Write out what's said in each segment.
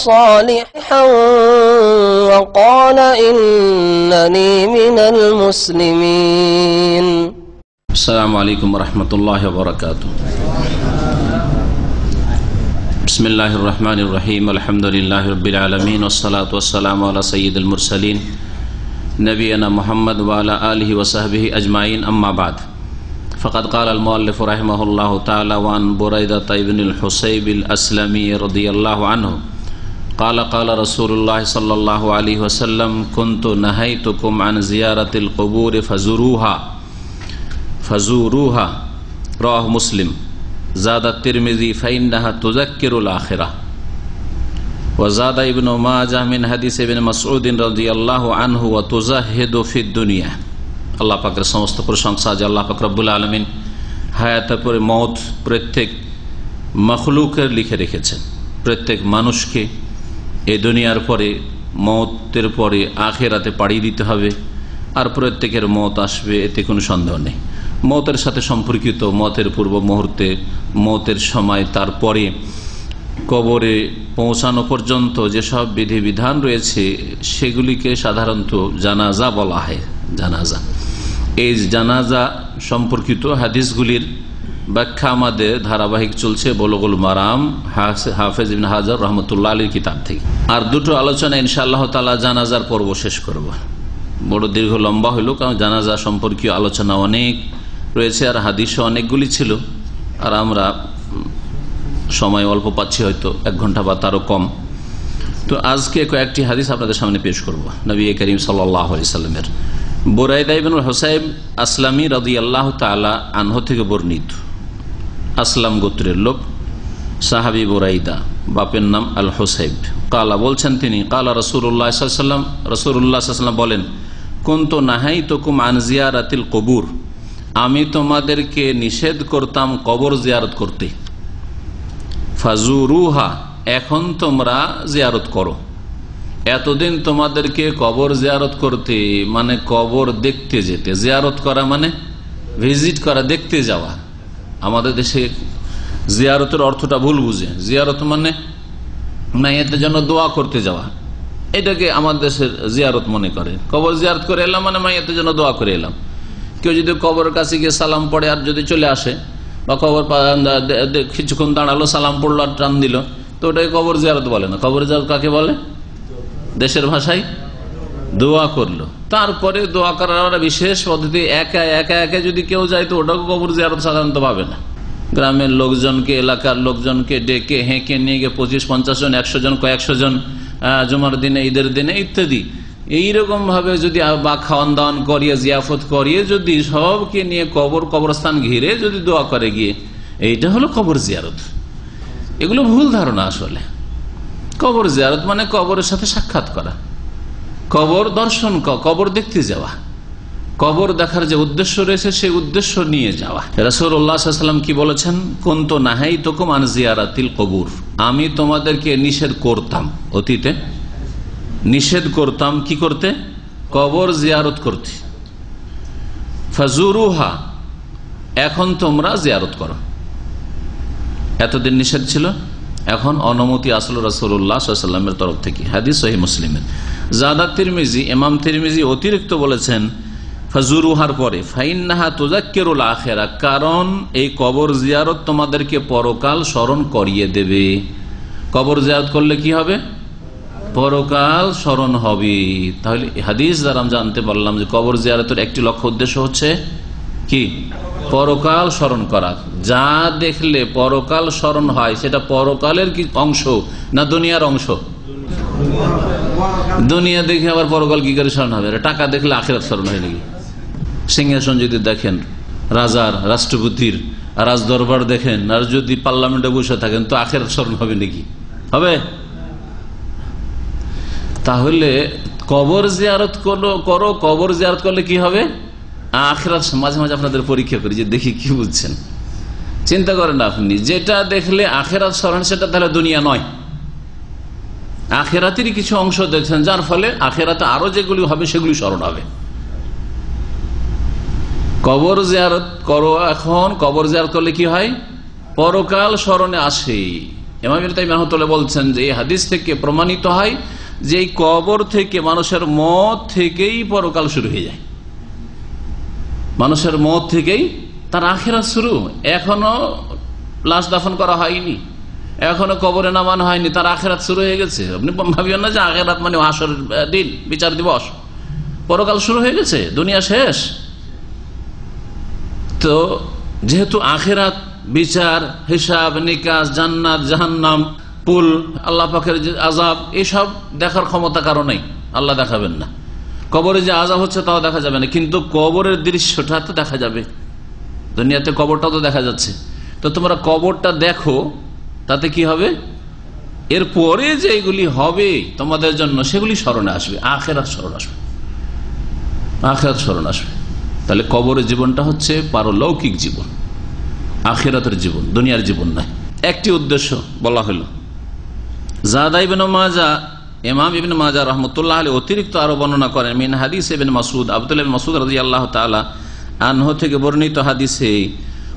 صالحا وقال إنني من المسلمين. السلام عليكم ورحمة الله وبركاته. بسم الله الرحمن الرحيم. الحمد لله رب العالمين والصلاة والسلام على سيد المرسلين نبينا محمد وعلى آله وصحبه أجمعين. أما بعد فقد قال المؤلف رحمه الله تعالى وعن بريدة بن الحسيب الأسلمي رضي الله عنه قال قال رسول الله صلى الله عليه وسلم كنت نهيتكم عن زيارة القبور فزوروها فزوروها رواه مسلم زاد الترمذي فإنها تذكر الآخرة وزاد ابن ماجه من حديث ابن مسعود رضي الله عنه وتزهد في الدنيا আল্লাহ পাকের সমস্ত প্রশংসা যে আল্লাহ পাক রব্বুল আলমিন হায়াতের পরে মত প্রত্যেক মখলুকের লিখে রেখেছেন প্রত্যেক মানুষকে এই দুনিয়ার পরে, মতের পরে আখেরাতে পাড়িয়ে দিতে হবে। আর প্রত্যেকের মত আসবে, এতে কোনো সন্দেহ নেই। মতের সাথে সম্পর্কিত মতের পূর্ব মুহূর্তে, মতের সময় তারপরে কবরে পৌঁছানো পর্যন্ত যেসব বিধিবিধান রয়েছে, সেগুলিকে সাধারণত জানাজা বলা হয়। জানাজা। এই জানাজা সম্পর্কিত হাদিসগুলির ব্যাখ্যা আমাদের ধারাবাহিক চলছে বলগুল মারাম, হাফেজ ইবিন হাজার রহমতুল্লাহ আলীর কিতাব থেকে। আর দুটো আলোচনা ইনশাআল্লাহ তালা জানাজার পর্ব শেষ করব। বড় দীর্ঘ লম্বা হইল, কারণ জানাজা সম্পর্কীয় আলোচনা অনেক রয়েছে আর হাদিসও অনেকগুলি ছিল। আর আমরা সময় অল্প পাচ্ছি হয়তো, এক ঘণ্টা বা তারও কম। তো আজকে কয়েকটি হাদিস আপনাদের সামনে পেশ করব, নবী করিম সাল্লামের। বোরাইদাইবনুল হোসাইব আসলামী রদি আল্লাহ তালা আনহ থেকে বর্ণিত। আসলাম গোত্রের লোক, সাহাবি বোরাইদা, বাপের নাম আল হোসাইব কালা বলছেন তিনি, কালা রসুল্লাহ সাল্লাম রসুল্লাহ সাল্লাম বলেন কোন তো নাহাই তোকুম আনজিয়ারাতিল কবুর আমি তোমাদেরকে নিষেধ করতাম কবর জিয়ারত করতে। ফাজুরুহা এখন তোমরা জিয়ারত করো। এতদিন তোমাদেরকে কবর জিয়ারত করতে মানে কবর দেখতে যেতে, জিয়ারত করা মানে ভিজিট করা, দেখতে যাওয়া। আমাদের দেশে জিয়ারতের অর্থটা ভুল বুঝে। জিয়ারত মানে মাইয়াতের জন্য দোয়া করতে যাওয়া। এটাকে আমাদের দেশের জিয়ারত মনে করে। কবর জিয়ারত করে এলাম মানে মাইয়াতের জন্য দোয়া করে এলাম। কেউ যদি কবরের কাছে গিয়ে সালাম পড়ে আর যদি চলে আসে বা কবর কিছুক্ষণ দাঁড়াল, সালাম পড়ল আর টান দিল, তো ওটাকে কবর জিয়ারত বলে না। কবর জিয়ারত কাকে বলে? দেশের ভাষায় দোয়া করল। তারপরে দোয়া করার বিশেষ পদ্ধতি, একা একা একা যদি কেউ যায় তো ওটাকে কবর জিয়ারত সাধারণত পাবে না। গ্রামের লোকজনকে, এলাকার লোকজনকে ডেকে হেঁকে নিয়ে গিয়ে পঁচিশ, পঞ্চাশ জন, একশো জন, কয়েকশো জন জমার দিনে, ঈদের দিনে ইত্যাদি। এইরকম ভাবে যদি বা খাওয়ান দাওয়ান করিয়ে, জিয়াফত করিয়ে যদি সবকে নিয়ে কবর, কবরস্থান ঘিরে যদি দোয়া করে গিয়ে, এইটা হলো কবর জিয়ারত। এগুলো ভুল ধারণা আসলে। কবর জিয়ারত মানে কবরের সাথে সাক্ষাৎ করা। কবর দর্শন কবর দেখতে যাওয়া। কবর দেখার যে উদ্দেশ্য রয়েছে, সেই উদ্দেশ্য নিয়ে যাওয়া। রসুল্লাহাম কি বলেছেন? কোন তো নাহাই তোকুম আনজিয়ারাতিল কবুর। আমি তোমাদেরকে নিষেধ করতাম অতীতে। নিষেধ করতাম কি করতে? কবর জিয়ারত করতে। ফাজুরুহা এখন তোমরা জিয়ারত করো। এতদিন নিষেধ ছিল, এখন অনুমতি আসল রসুল্লাহামের তরফ থেকে। হাদিস মুসলিমের। জাদা তিরমিজি, ইমাম তিরমিজি অতিরিক্ত বলেছেন, ফাজুরুহার পরে, ফাইন্নাহা তোজাক্কেরুল আখেরা কারণ এই কবর জিয়ারত তোমাদেরকে পরকাল স্মরণ করিয়ে দেবে। কবর জিয়ারত করলে কি হবে? পরকাল স্মরণ হবে। তাহলে হাদিস দ্বারা জানতে পারলাম যে কবর জিয়ারতের একটি লক্ষ্য উদ্দেশ্য হচ্ছে কি? পরকাল স্মরণ করা। যা দেখলে পরকাল স্মরণ হয়, সেটা পরকালের কি অংশ না দুনিয়ার অংশ? দুনিয়া দেখে আবার পরকাল কি করে স্মরণ হবে? টাকা দেখলে আখেরাত স্মরণ হয় নাকি? সিংহাসন যদি দেখেন, রাজার, রাষ্ট্রপতির রাজ দরবার দেখেন, আর যদি পার্লামেন্টে বসে থাকেন, তো আখের স্মরণ হবে নাকি? হবে? তাহলে কবর জিয়ারত করো করো, কবর জিয়ারত করলে কি হবে? আখেরাত, মাঝে মাঝে আপনাদের পরীক্ষা করি যে দেখি কি বুঝছেন। চিন্তা করেন আপনি, যেটা দেখলে আখেরাত স্মরণ, সেটা তাহলে দুনিয়া নয়। আখেরাতেরই কিছু অংশ দেখছেন, যার ফলে আখেরাতে আরও যেগুলি হবে, সেগুলি স্মরণ হবে। কবর জিয়ারত করো এখন, কবর জিয়ারত করলে কি হয়? পরকাল স্মরণে আসে। এমামির তাই মাহতুল্লাহ বলছেন যে, এই হাদিস থেকে প্রমাণিত হয় যে, এই কবর থেকে মানুষের মত থেকেই পরকাল শুরু হয়ে যায়। মানুষের মত থেকেই তার আখেরা শুরু। এখনও লাশ দাফন করা হয়নি। এখনও কবরে নামানো হয়নি, তার আখেরাত শুরু হয়ে গেছে। আপনি ভাবিবেন না যে আখেরাত মানে হাসর দিন, বিচার দিবস। পরকাল শুরু হয়ে গেছে, দুনিয়া শেষ। তো যেহেতু আখেরাত, বিচার, হিসাব, নিকাশ, জান্নাত, জাহান্নাম, পুল, আল্লাহ পাখের যে আজাব এসব দেখার ক্ষমতা কারও নেই। আল্লাহ দেখাবেন না। কবরে যে আজাব হচ্ছে তাও দেখা যাবে না। কিন্তু কবরের দৃশ্যটা তো দেখা যাবে। দুনিয়াতে কবরটাও তো দেখা যাচ্ছে। তো তোমরা কবরটা দেখো তাতে কি হবে? এর পরে যে এগুলি হবে তোমাদের জন্য সেগুলি স্মরণে আসবে। আখেরাত স্মরণ আসবে। আখেরাত স্মরণ আসবে। তাহলে কবরের জীবনটা হচ্ছে পারলৌকিক জীবন। আখেরাতের জীবন, দুনিয়ার জীবন নয়। একটি উদ্দেশ্য বলা হলো। জাদা ইবেন মাজা এমাম ইবিন মাজা রহমতুল্লাহ আলী অতিরিক্ত আরও বর্ণনা করেন, মিন হাদিস এবেন মাসুদ আবদুল মাসুদ রাজি আল্লাহ তালা আনহ থেকে বর্ণিত হাদিসে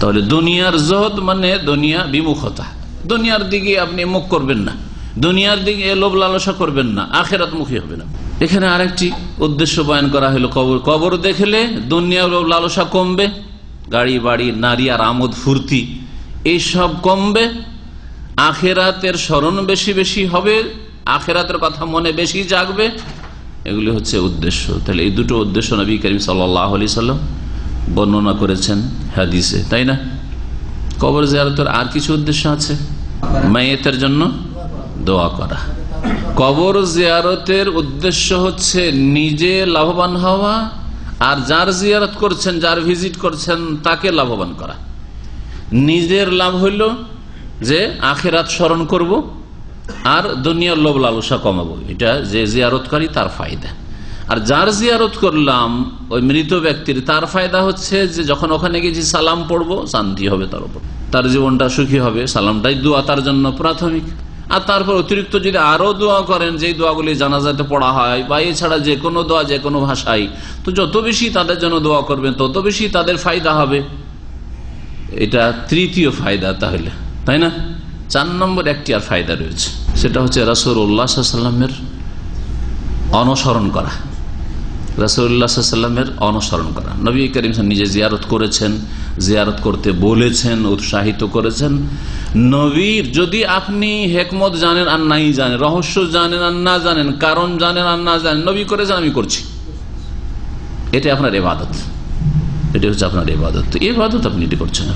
তাহলে দুনিয়ার জহদ মানে দুনিয়া বিমুখতা। দুনিয়ার দিকে আপনি মুখ করবেন না। দুনিয়ার দিকে লোভ লালসা করবেন না। আখেরাত মুখী হবে না এখানে আরেকটি উদ্দেশ্য বয়ান করা হলো কবর। কবর দেখলে দুনিয়ার লোভ লালসা কমবে, গাড়ি, বাড়ি, নারী আর আমোদ, ফুর্তি, এইসব কমবে। আখেরাতের স্মরণ বেশি বেশি হবে, আখেরাতের কথা মনে বেশি জাগবে। এগুলি হচ্ছে উদ্দেশ্য। তাহলে এই দুটো উদ্দেশ্য নবী করিম সাল্লাহ আলি সাল্লাম বর্ণনা করেছেন হাদিসে, তাই না? কবর জিয়ারতের আর কিছু উদ্দেশ্য আছে? মাইয়েতের জন্য দোয়া করা। কবর জিয়ারতের উদ্দেশ্য হচ্ছে নিজে লাভবান হওয়া, আর যার জিয়ারত করছেন, যার ভিজিট করছেন, তাকে লাভবান করা। নিজের লাভ হইল যে আখেরাত স্মরণ করব, আর দুনিয়ার লোভ লালসা কমাবো। এটা যে জিয়ারতকারী তার ফায়দা। আর যার জিয়ারত করলাম, ওই মৃত ব্যক্তির, তার ফায়দা হচ্ছে যে যখন ওখানে গেছি সালাম পড়ব, শান্তি হবে তার উপর। তার জীবনটা সুখী হবে, সালামটাই দোয়া তার জন্য প্রাথমিক। আর তারপর অতিরিক্ত যদি আরও দোয়া করেন, যেই দোয়াগুলি জানাজাতে পড়া হয়, বা এছাড়া যে কোনো দোয়া, যে কোনো ভাষায়, তো যত বেশি তাদের জন্য দোয়া করবেন, তত বেশি তাদের ফায়দা হবে। এটা তৃতীয় ফায়দা তাহলে, তাই না? চার নম্বর একটি আর ফায়দা রয়েছে, সেটা হচ্ছে রাসুল উল্লাহ সাল্লামের অনুসরণ করা। রাসুল্লাহামের অনুসরণ করা। নবী করিম নিজে জিয়ারত করেছেন, জিয়ারত করতে বলেছেন, উৎসাহিত করেছেন। নবীর যদি আপনি হেকমত জানেন আর নাই জানেন, রহস্য জানেন আর না জানেন, কারণ জানেন আর না জানেন, নবী করেছেন, আমি করছি। এটা আপনার এবাদত এটা হচ্ছে আপনার এবাদত এবাদত আপনি এটি করছেন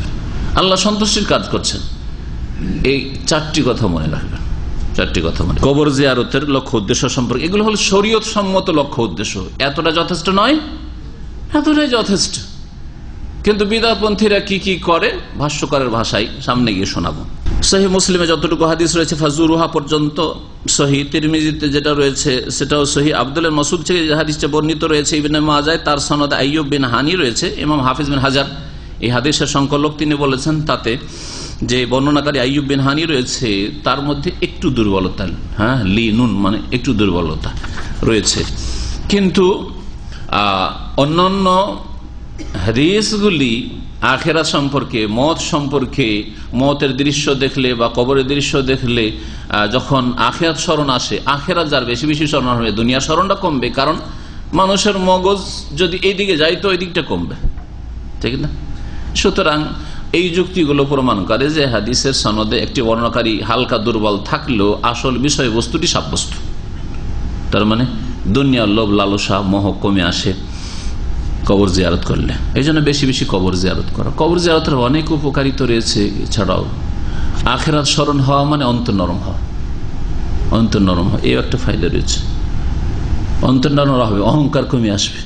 আল্লাহ সন্তুষ্টির কাজ করছেন। এই চারটি কথা মনে রাখবেন। চারটি কথা মনে। কবর জিয়ারতের লক্ষ্য উদ্দেশ্য সম্পর্কে। এগুলো হল শরীয়ত সম্মত লক্ষ্য উদ্দেশ্য। এতটা যথেষ্ট নয়, এতটাই যথেষ্ট। কিন্তু বিদাপন্থীরা কি কি করে? ভাষ্যকারের ভাষায় সামনে গিয়ে শোনাবো। সহি মুসলিমে যতটুকু হাদিস রয়েছে, ফাজুরুহা পর্যন্ত সহি। তিরমিজিতে যেটা রয়েছে, সেটাও সহি। আব্দুল মসুদ থেকে হাদিসটা বর্ণিত রয়েছে, ইবিন মাজায় তার সনদ আইয়ুব বিন হানি রয়েছে। ইমাম হাফিজ বিন হাজার। এই হাদিসের সংকলক তিনি বলেছেন, তাতে যে বর্ণনাকারী আইয়ুব বিন হানি রয়েছে, তার মধ্যে একটু দুর্বলতা হ্যাঁ লি, নুন মানে একটু দুর্বলতা রয়েছে। কিন্তু অন্যান্য হাদিসগুলি আখেরা সম্পর্কে, মত সম্পর্কে, মতের দৃশ্য দেখলে বা কবরের দৃশ্য দেখলে যখন আখেরাত স্মরণ আসে, আখেরাত যার বেশি বেশি স্মরণ হবে, দুনিয়া স্মরণটা কমবে, কারণ মানুষের মগজ যদি এই দিকে যায়, তো ওই দিকটা কমবে। ঠিক না? সুতরাং এই যুক্তিগুলো প্রমাণ করে যে হাদিসের সনদে একটি বর্ণকারী হালকা দুর্বল থাকলেও আসল বিষয়বস্তুটি সাব্যস্ত। তার মানে দুনিয়ার লোভ, লালসা, মোহ কমে আসে কবর জিয়ারত করলে। এই জন্য বেশি বেশি কবর জিয়ারত করা। কবর জিয়ারতের অনেক উপকারিতা রয়েছে এছাড়াও। আখেরাত স্মরণ হওয়া মানে অন্তর নরম হওয়া। অন্তর নরম হওয়া এই একটা ফায়দা রয়েছে। অন্তর নরম হবে, অহংকার কমে আসবে।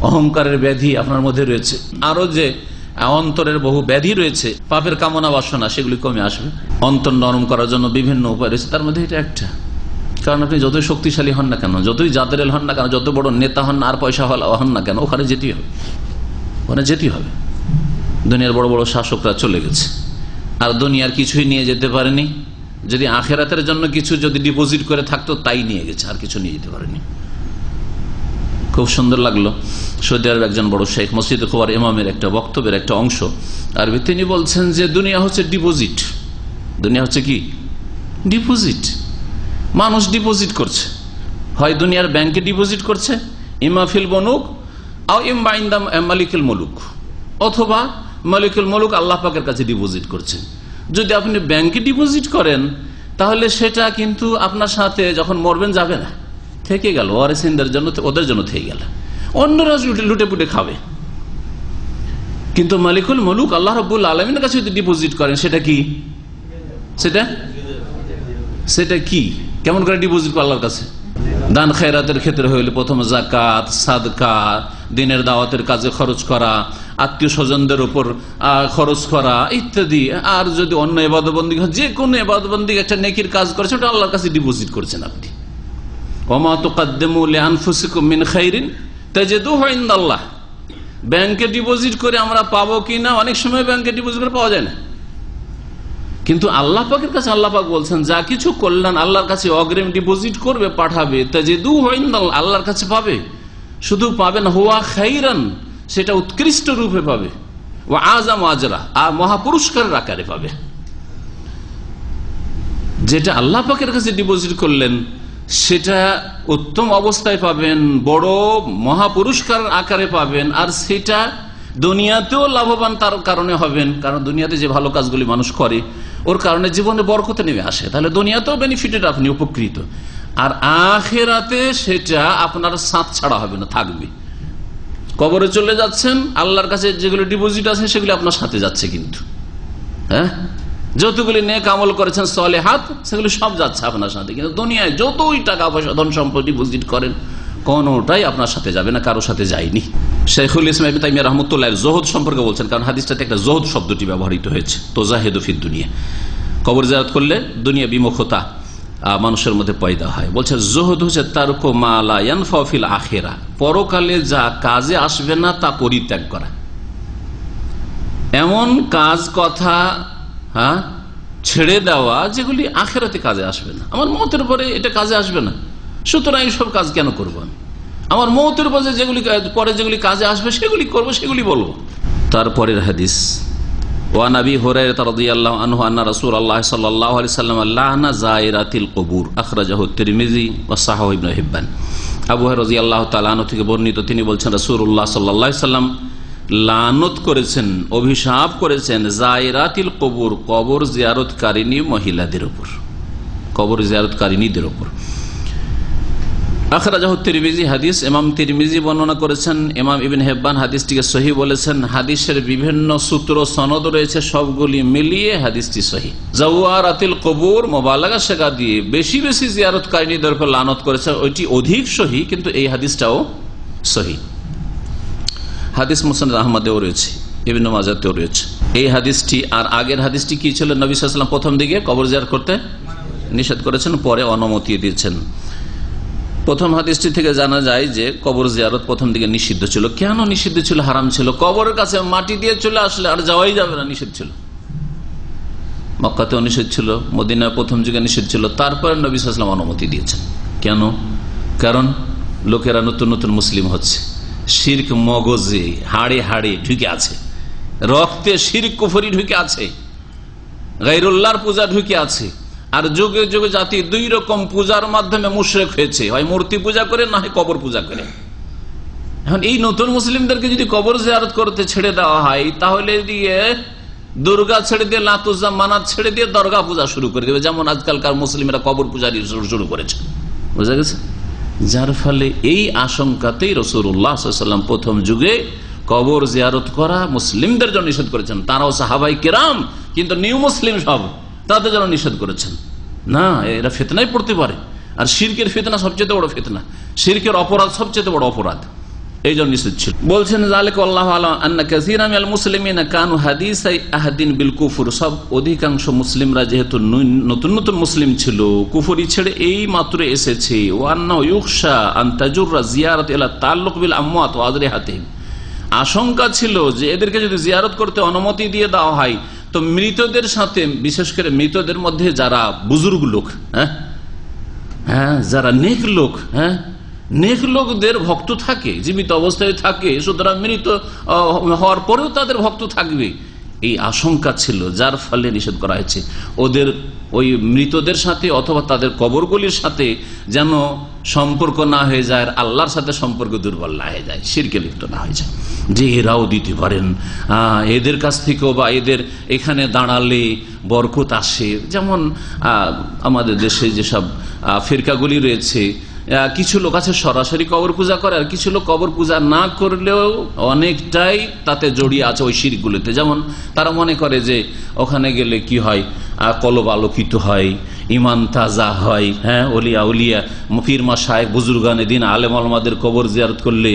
অহংকারের ব্যাধি আপনার মধ্যে রয়েছে। আরও যে অন্তরের বহু ব্যাধি রয়েছে, পাপের কামনা বাসনা, সেগুলি কমে আসবে। অন্তর নরম করার জন্য বিভিন্ন উপায় রয়েছে, তার মধ্যে এটা একটা। কারণ আপনি যতই শক্তিশালী হন না কেন, যতই জাতের হন না কেন, যত বড় নেতা হন আর পয়সা হন না কেন, ওখানে যেতেই হবে। ওখানে যেতেই হবে। দুনিয়ার বড় বড় শাসকরা চলে গেছে। আর দুনিয়ার কিছুই নিয়ে যেতে পারেনি। যদি আখেরাতের জন্য কিছু যদি ডিপোজিট করে থাকতো, তাই নিয়ে গেছে, আর কিছু নিয়ে যেতে পারেনি। খুব সুন্দর লাগল। সৌদি আরব একজন বড় শেখ মসজিদ খোয়ার ইমামের একটা বক্তব্যের একটা অংশ। আর তিনি বলছেন যে, দুনিয়া হচ্ছে ডিপোজিট দুনিয়া হচ্ছে কি? ডিপোজিট মানুষ ডিপোজিট করছে। হয় দুনিয়ার ব্যাংকে ডিপোজিট করছে, ইমাফিল বনুক, আও ইম্বা ইন্দাম মালিকুল মলুক। অথবা মালিকুল মলুক আল্লাহ পাকের কাছে ডিপোজিট করছেন যদি আপনি ব্যাংকে ডিপোজিট করেন, তাহলে সেটা কিন্তু আপনার সাথে যখন মরবেন যাবে না। থেকে গেল ওয়ারেসিনদের জন্য ওদের জন্য থেকে গেল অন্যরা লুটে পুটে খাবে। কিন্তু মালিকুল মলুক আল্লাহ রবুল আলমিনের কাছে যদি ডিপোজিট করেন, সেটা কি? সেটা? সেটা কি? কেমন করে ডিপোজিট করো আল্লাহর কাছে? দান খেরাতের ক্ষেত্রে হইলে প্রথম জাকাত সাদকা, দিনের দাওয়াতের কাজে খরচ করা, আত্মীয় স্বজনদের উপর খরচ করা, ইত্যাদি। আর যদি অন্য এবাদবন্দি যে কোনো এবাদবন্দি একটা নেকির কাজ করেছে, ওটা আল্লাহর কাছে ডিপোজিট করছেন আপনি। আল্লাহ ব্যাংকে ডিপোজিট করে আমরা পাবো কিনা অনেক সময় ব্যাংকে ডিপোজিট করে পাওয়া যায় না। কিন্তু আল্লাহ পাকের কাছে আল্লাহ বলছেন, যা কিছু কল্যাণ আল্লাহর কাছে অগ্রিম ডিপোজিট করবে, পাঠাবে তা যে দু আল্লাহর কাছে পাবে। শুধু পাবেন হুয়া খাইরান, সেটা উৎকৃষ্ট রূপে পাবে। ও আজাম আজরা, আর মহাপুরস্কারের আকারে পাবে। যেটা আল্লাহ পাকের কাছে ডিপোজিট করলেন সেটা উত্তম অবস্থায় পাবেন, বড় মহাপুরস্কার আকারে পাবেন, আর সেটা দুনিয়াতেও লাভবান তার কারণে হবেন, কারণ দুনিয়াতে যে ভালো কাজগুলি মানুষ করে, ওর কারণে জীবনে বরকতে নেমে আসে। তাহলে দুনিয়াতেও বেনিফিটেড আপনি উপকৃত। আর আখেরাতে সেটা আপনার সাঁত ছাড়া হবে না, থাকবে। কবরে চলে যাচ্ছেন, আল্লাহর কাছে যেগুলো ডিপোজিট আছে সেগুলি আপনার সাথে যাচ্ছে কিন্তু। হ্যাঁ? যতগুলি নেক আমল করেছেন সলে হাত সেগুলি সব যাচ্ছে আপনার সাথে। কিন্তু দুনিয়ায় যতই টাকা পয়সা, ধন সম্পদ ডিপোজিট করেন, কোনটাই আপনার সাথে যাবে না, কারোর সাথে যায়নি। শেখুল ইসলাম তাইমিয়া রহমতুল্লাহ জোহদ সম্পর্কে বলছেন, কারণ হাদিসটাতে একটা জোহদ শব্দটি ব্যবহৃত হয়েছে তোজাহেদফির দুনিয়া। কবর জায়াত করলে দুনিয়া বিমুখতা মানুষের মধ্যে পয়দা হয়। বলছে, জোহদ হচ্ছে তার ফিল আখেরা। পরকালে যা কাজে আসবে না, তা পরিত্যাগ করা। এমন কাজ, কথা হ্যাঁ? ছেড়ে দেওয়া যেগুলি আখেরাতে কাজে আসবে না। আমার মতের পরে এটা কাজে আসবে না। সুতরাং সব কাজ কেন করব আমি? আমার মতের পরে যেগুলি পরে যেগুলি কাজে আসবে, সেগুলি করব, সেগুলি বলব। তারপরের হাদিস আল্লাহ আলাইহি সাল্লাম কুবুর। তাআলা থেকে বর্ণিত, তিনি বলছেন, রাসূলুল্লাহ সাল্লাল্লাহু সাল্লাম লানত করেছেন, অভিশাপ করেছেন জায়রাতিল কবুর, কবর জিয়ারতকারিনী মহিলাদের উপর। কবর জিয়ারতকারিনীদের উপর। আখরাজাহ তিরমিজি হাদিস এমাম তিরমিজি বর্ণনা করেছেন এমাম ইবিন হেব্বান হাদিসটিকে সহি বলেছেন, হাদিসের বিভিন্ন সূত্র, সনদ রয়েছে, সবগুলি মিলিয়ে হাদিসটি সহি জাউয়ার আতিল কবুর, মোবালাগা শেখা দিয়ে বেশি বেশি জিয়ারতকারিনীদের উপর লানত করেছেন, ওইটি অধিক সহি কিন্তু এই হাদিসটাও সহি হাদিস মুসান আহমদেও রয়েছে বিভিন্ন মাজাতেও রয়েছে। এই হাদিসটি আর আগের হাদিসটি কি ছিল? নবী সাল্লাম প্রথম দিকে কবর জিয়ার করতে নিষেধ করেছেন, পরে অনুমতি দিয়েছেন। প্রথম হাদিসটি থেকে জানা যায় যে কবর জিয়ারত প্রথম দিকে নিষিদ্ধ ছিল। কেন নিষিদ্ধ ছিল? হারাম ছিল। কবরের কাছে মাটি দিয়ে চলে আসলে আর যাওয়াই যাবে না নিষেধ ছিল। মক্কাতেও নিষেধ ছিল, মদিনায় প্রথম যুগে নিষেধ ছিল। তারপরে নবী সাল্লাম অনুমতি দিয়েছেন। কেন? কারণ লোকেরা নতুন নতুন মুসলিম হচ্ছে। শির্ক মগজে, হাড়ে হাড়ে ঢুকে আছে। রক্তে শির্ক কুফরি ঢুকে আছে। গাইরুল্লাহর পূজা ঢুকে আছে। আর যুগে যুগে জাতি দুই রকম পূজার মাধ্যমে মুশ্রেক হয়েছে। হয় মূর্তি পূজা করে, না হয় কবর পূজা করে। এখন এই নতুন মুসলিমদেরকে যদি কবর জিয়ারত করতে ছেড়ে দেওয়া হয়, তাহলে দিয়ে দুর্গা ছেড়ে দিয়ে লাতুজা মানাত ছেড়ে দিয়ে দরগা পূজা শুরু করে দেবে। যেমন আজকালকার মুসলিমরা কবর পূজা শুরু করেছে। বুঝা গেছে? যার ফলে এই আশঙ্কাতেই রসুল্লাহাম প্রথম যুগে কবর জিয়ারত করা মুসলিমদের জন্য নিষেধ করেছেন। তারাও সাহাবাই কেরাম, কিন্তু নিউ মুসলিম সব তাদের জন্য নিষেধ করেছেন। না, এরা ফেতনাই পড়তে পারে। আর শির্কের ফেতনা সবচেয়ে বড় ফেতনা। শির্কের অপরাধ সবচেয়ে বড় অপরাধ। এই জন্য নিষেধ ছিল। বলছেন অধিকাংশ মুসলিমরা যেহেতু নতুন নতুন মুসলিম ছিল ছেড়ে এই মাত্র এসেছে। আশঙ্কা ছিল যে এদেরকে যদি জিয়ারত করতে অনুমতি দিয়ে দেওয়া হয়, তো মৃতদের সাথে, বিশেষ করে মৃতদের মধ্যে যারা বুজুর্গ লোক হ্যাঁ? হ্যাঁ যারা নেক লোক হ্যাঁ? নেক লোকদের ভক্ত থাকে, জীবিত অবস্থায় থাকে, সুতরাং মৃত হওয়ার পরেও তাদের ভক্ত থাকবে। এই আশঙ্কা ছিল, যার ফলে নিষেধ করা হয়েছে। ওদের ওই মৃতদের সাথে অথবা তাদের কবরগুলির সাথে যেন সম্পর্ক না হয়ে যায় আর আল্লাহর সাথে সম্পর্ক দুর্বল না হয়ে যায় শিরকে লিপ্ত না হয়ে যায়। যে এরাও দিতে পারেন। এদের কাছ থেকেও বা এদের এখানে দাঁড়ালে বরকত আসে। যেমন আমাদের দেশে যেসব ফিরকাগুলি রয়েছে কিছু লোক আছে সরাসরি কবর পূজা করে, আর কিছু লোক কবর পূজা না করলেও অনেকটাই তাতে জড়িয়ে আছে ওই শিরগুলিতে যেমন তারা মনে করে যে ওখানে গেলে কি হয়? কলব আলোকিত হয় ইমান তাজা হয় হ্যাঁ? অলিয়া, উলিয়া মুফির মাসায় বুজুর্গানে দিন আলেম আলমাদের কবর জিয়ারত করলে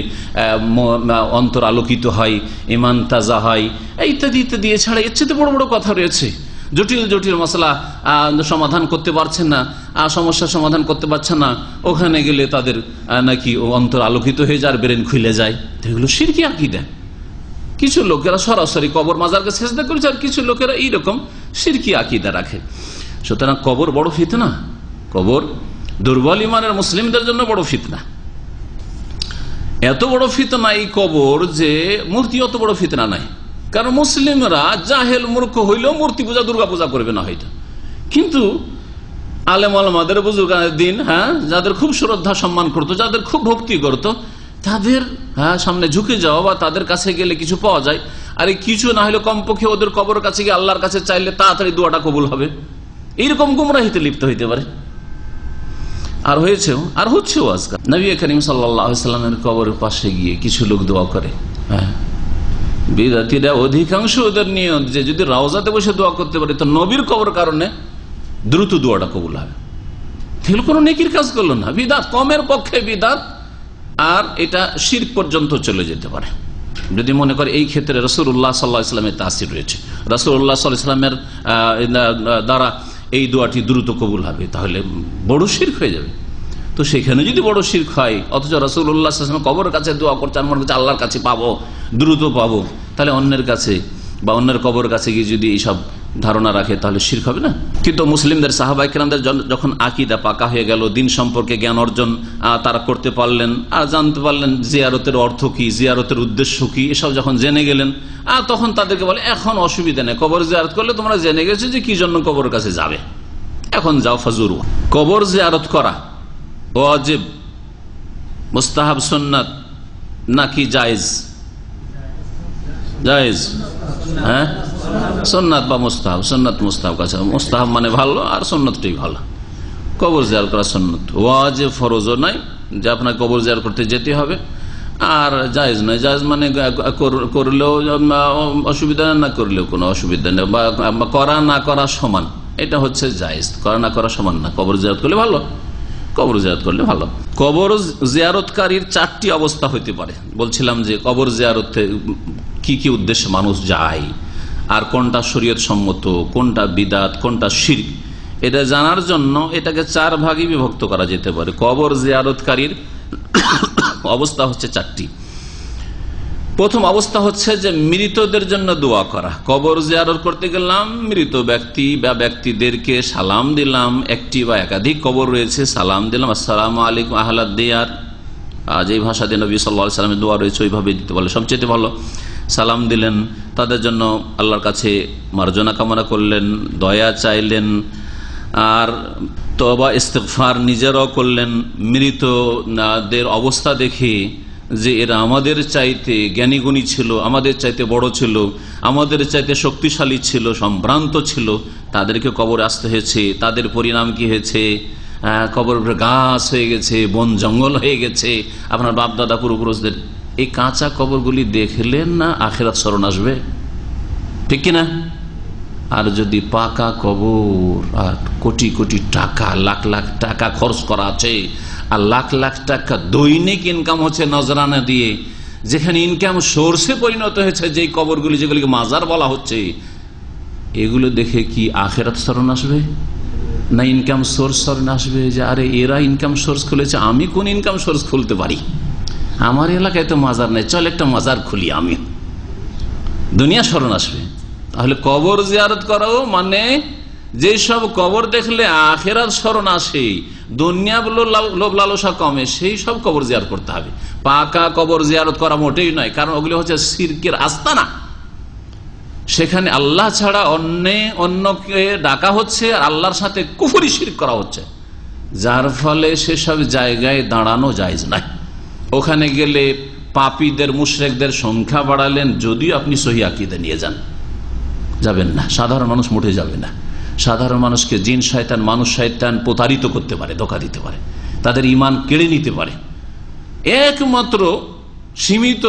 অন্তর আলোকিত হয় ইমান তাজা হয়, ইত্যাদি ইত্যাদি। এছাড়া এর চেয়ে বড় বড় কথা রয়েছে জটিল জটিল মশলা সমাধান করতে পারছেন না। সমস্যার সমাধান করতে পারছেন না। ওখানে গেলে তাদের নাকি অন্তর আলোকিত হয়ে যায় ব্রেন খুলে যায়। এগুলো সিরকি দেয় কিছু লোকেরা সরাসরি কবর মাজারকে চেষ্টা করেছে আর কিছু লোকেরা এইরকম সিরকি আকিদা রাখে। সুতরাং কবর বড় ফিতনা। কবর দুর্বল ইমানের মুসলিমদের জন্য বড় ফিতনা। এত বড় ফিতনা এই কবর যে মূর্তি অত বড় ফিতনা নাই কারণ মুসলিমরা জাহেল মূর্খ হইলেও মূর্তি পূজা, দুর্গা পূজা করবে না হয়তো। কিন্তু আলেম আলমাদের বুজুর্গানের দিন হ্যাঁ যাদের খুব শ্রদ্ধা, সম্মান করতো, যাদের খুব ভক্তি করতো, তাদের হ্যাঁ সামনে ঝুঁকে যাওয়া বা তাদের কাছে গেলে কিছু পাওয়া যায়। আর এই কিছু না হলে কমপক্ষে ওদের কবর কাছে গিয়ে আল্লাহর কাছে চাইলে তাড়াতাড়ি দোয়াটা কবুল হবে। এইরকম গুমরাহিতে লিপ্ত হইতে পারে। আর হয়েছেও, আর হচ্ছেও আজকাল। নবী করিম সাল্লামের কবরের পাশে গিয়ে কিছু লোক দোয়া করে হ্যাঁ। বিদাতিরা অধিকাংশ ওদের নিয়ত যে যদি রাওজাতে বসে দোয়া করতে পারে, তো নবীর কবর কারণে দ্রুত দোয়াটা কবুল হবে। কোনো নেকির কাজ করল না। বিদাত, কমের পক্ষে বিদাত, আর এটা শির পর্যন্ত চলে যেতে পারে। যদি মনে করে এই ক্ষেত্রে রসুল্লাহ সাল্লাহ ইসলামের তাসির রয়েছে রসুল্লাহ সাল্লাহ ইসলামের দ্বারা এই দোয়াটি দ্রুত কবুল হবে, তাহলে বড় শির হয়ে যাবে। তো সেখানে যদি বড় শির্ক হয়, অথচ রসুল্লাহ কবর কাছে দোয়া করছে আমার কাছে আল্লাহর কাছে পাবো, দ্রুত পাবো। তাহলে অন্যের কাছে বা অন্যের কবর কাছে গিয়ে যদি এইসব ধারণা রাখে, তাহলে শির্ক হবে না? কিন্তু মুসলিমদের সাহাবাইকরামদের যখন আকিদা পাকা হয়ে গেল, দিন সম্পর্কে জ্ঞান অর্জন তারা করতে পারলেন আর জানতে পারলেন জিয়ারতের অর্থ কি, জিয়ারতের উদ্দেশ্য কি, এসব যখন জেনে গেলেন আর তখন তাদেরকে বলে, এখন অসুবিধা নেই, কবর জিয়ারত করলে তোমরা জেনে গেছো যে কি জন্য কবর কাছে যাবে। এখন যাও, ফাজুর। কবর জিয়ারত করা ওয়াজিব, মুস্তাহাব সুন্নাত নাকি জায়েজ? জায়েজ। হ্যাঁ? সন্ন্যাত বা মুস্তাহাব? সন্ন্যত মুস্তাহাব কাছে। মুস্তাহাব মানে ভালো আর সন্ন্যতটাই ভালো। কবর জিয়ার করা সন্ন্যত ওয়াজে ফরজও নাই যে আপনার কবর জিয়ার করতে যেতে হবে। আর জায়েজ নয়। জায়েজ মানে করলেও অসুবিধা না করলেও কোনো অসুবিধা নেই। বা করা না করা সমান। এটা হচ্ছে জায়েজ। করা না করা সমান না। কবর জিয়ারত করলে ভালো। কবর জিয়ারত করলে ভালো। কবর জিয়ারতকারীর চারটি অবস্থা হইতে পারে। বলছিলাম যে কবর জিয়ারত কি কি উদ্দেশ্যে মানুষ যায়, আর কোনটা শরীয়ত সম্মত কোনটা বিদাত, কোনটা শির এটা জানার জন্য এটাকে চার ভাগে বিভক্ত করা যেতে পারে। কবর জিয়ারতকারীর অবস্থা হচ্ছে চারটি। প্রথম অবস্থা হচ্ছে যে মৃতদের জন্য দোয়া করা। কবর জিয়ারত করতে গেলাম, মৃত ব্যক্তি বা ব্যক্তিদেরকে সালাম দিলাম, একটি বা একাধিক কবর রয়েছে, সালাম দিলাম, আসসালাম আলাইকুম আহ্লাদ দিয়ার। যে ভাষা দিয়ে নবী সাল্লা সাল্লামের দোয়া রয়েছে, ওইভাবে দিতে পারলে সবচেয়ে ভালো, সালাম দিলেন, তাদের জন্য আল্লাহর কাছে মার্জনা কামনা করলেন, দয়া চাইলেন, আর তবা ইস্তেফার নিজেরাও করলেন। মৃতদের অবস্থা দেখে যে এরা আমাদের চাইতে জ্ঞানীগুণী ছিল, আমাদের চাইতে বড় ছিল, আমাদের চাইতে শক্তিশালী ছিল, সম্ভ্রান্ত ছিল, তাদেরকে কবর আসতে হয়েছে, তাদের পরিণাম কি হয়েছে? কবর গাছ হয়ে গেছে, বন জঙ্গল হয়ে গেছে, আপনার বাপদাদা পূর্বপুরুষদের। এই কাঁচা কবরগুলি দেখলেন না আখেরাত স্মরণ আসবে? ঠিক কিনা? আর যদি পাকা কবর আর কোটি কোটি টাকা, লাখ লাখ টাকা খরচ করা আছে আর লাখ লাখ টাকা দৈনিক ইনকাম হচ্ছে নজরানা দিয়ে। যেখানে ইনকাম সোর্সে পরিণত হয়েছে, যেই কবরগুলি যেগুলিকে মাজার বলা হচ্ছে, এগুলো দেখে কি আখেরাত স্মরণ আসবে? না ইনকাম সোর্স স্মরণ আসবে যে, আরে এরা ইনকাম সোর্স খুলেছে, আমি কোন ইনকাম সোর্স খুলতে পারি? আমার এলাকায় তো মাজার নেই, চল একটা মাজার খুলি আমি দুনিয়া স্মরণ আসবে। তাহলে কবর জিয়ারত করাও মানে যেসব কবর দেখলে আখেরাত স্মরণ আসে, দুনিয়া লোভ লালসা কমে, সেই সব কবর জিয়ারত করতে হবে। পাকা কবর জিয়ারত করা মোটেই নয়, কারণ ওগুলি হচ্ছে সিরকের আস্তানা। সেখানে আল্লাহ ছাড়া অন্য অন্যকে ডাকা হচ্ছে আর আল্লাহর সাথে কুফুরি শির করা হচ্ছে। যার ফলে সেসব জায়গায় দাঁড়ানো যায় নাই ওখানে গেলে পাপীদের, মুশরেকদের সংখ্যা বাড়ালেন, যদিও আপনি সহি আকিদে নিয়ে যান। যাবেন না, সাধারণ মানুষ মোটে যাবে না। সাধারণ মানুষকে জিন, শয়তান, মানুষ, শয়তান প্রতারিত করতে পারে, ধোকা দিতে পারে। তাদের ইমান কেড়ে নিতে পারে। একমাত্র সীমিত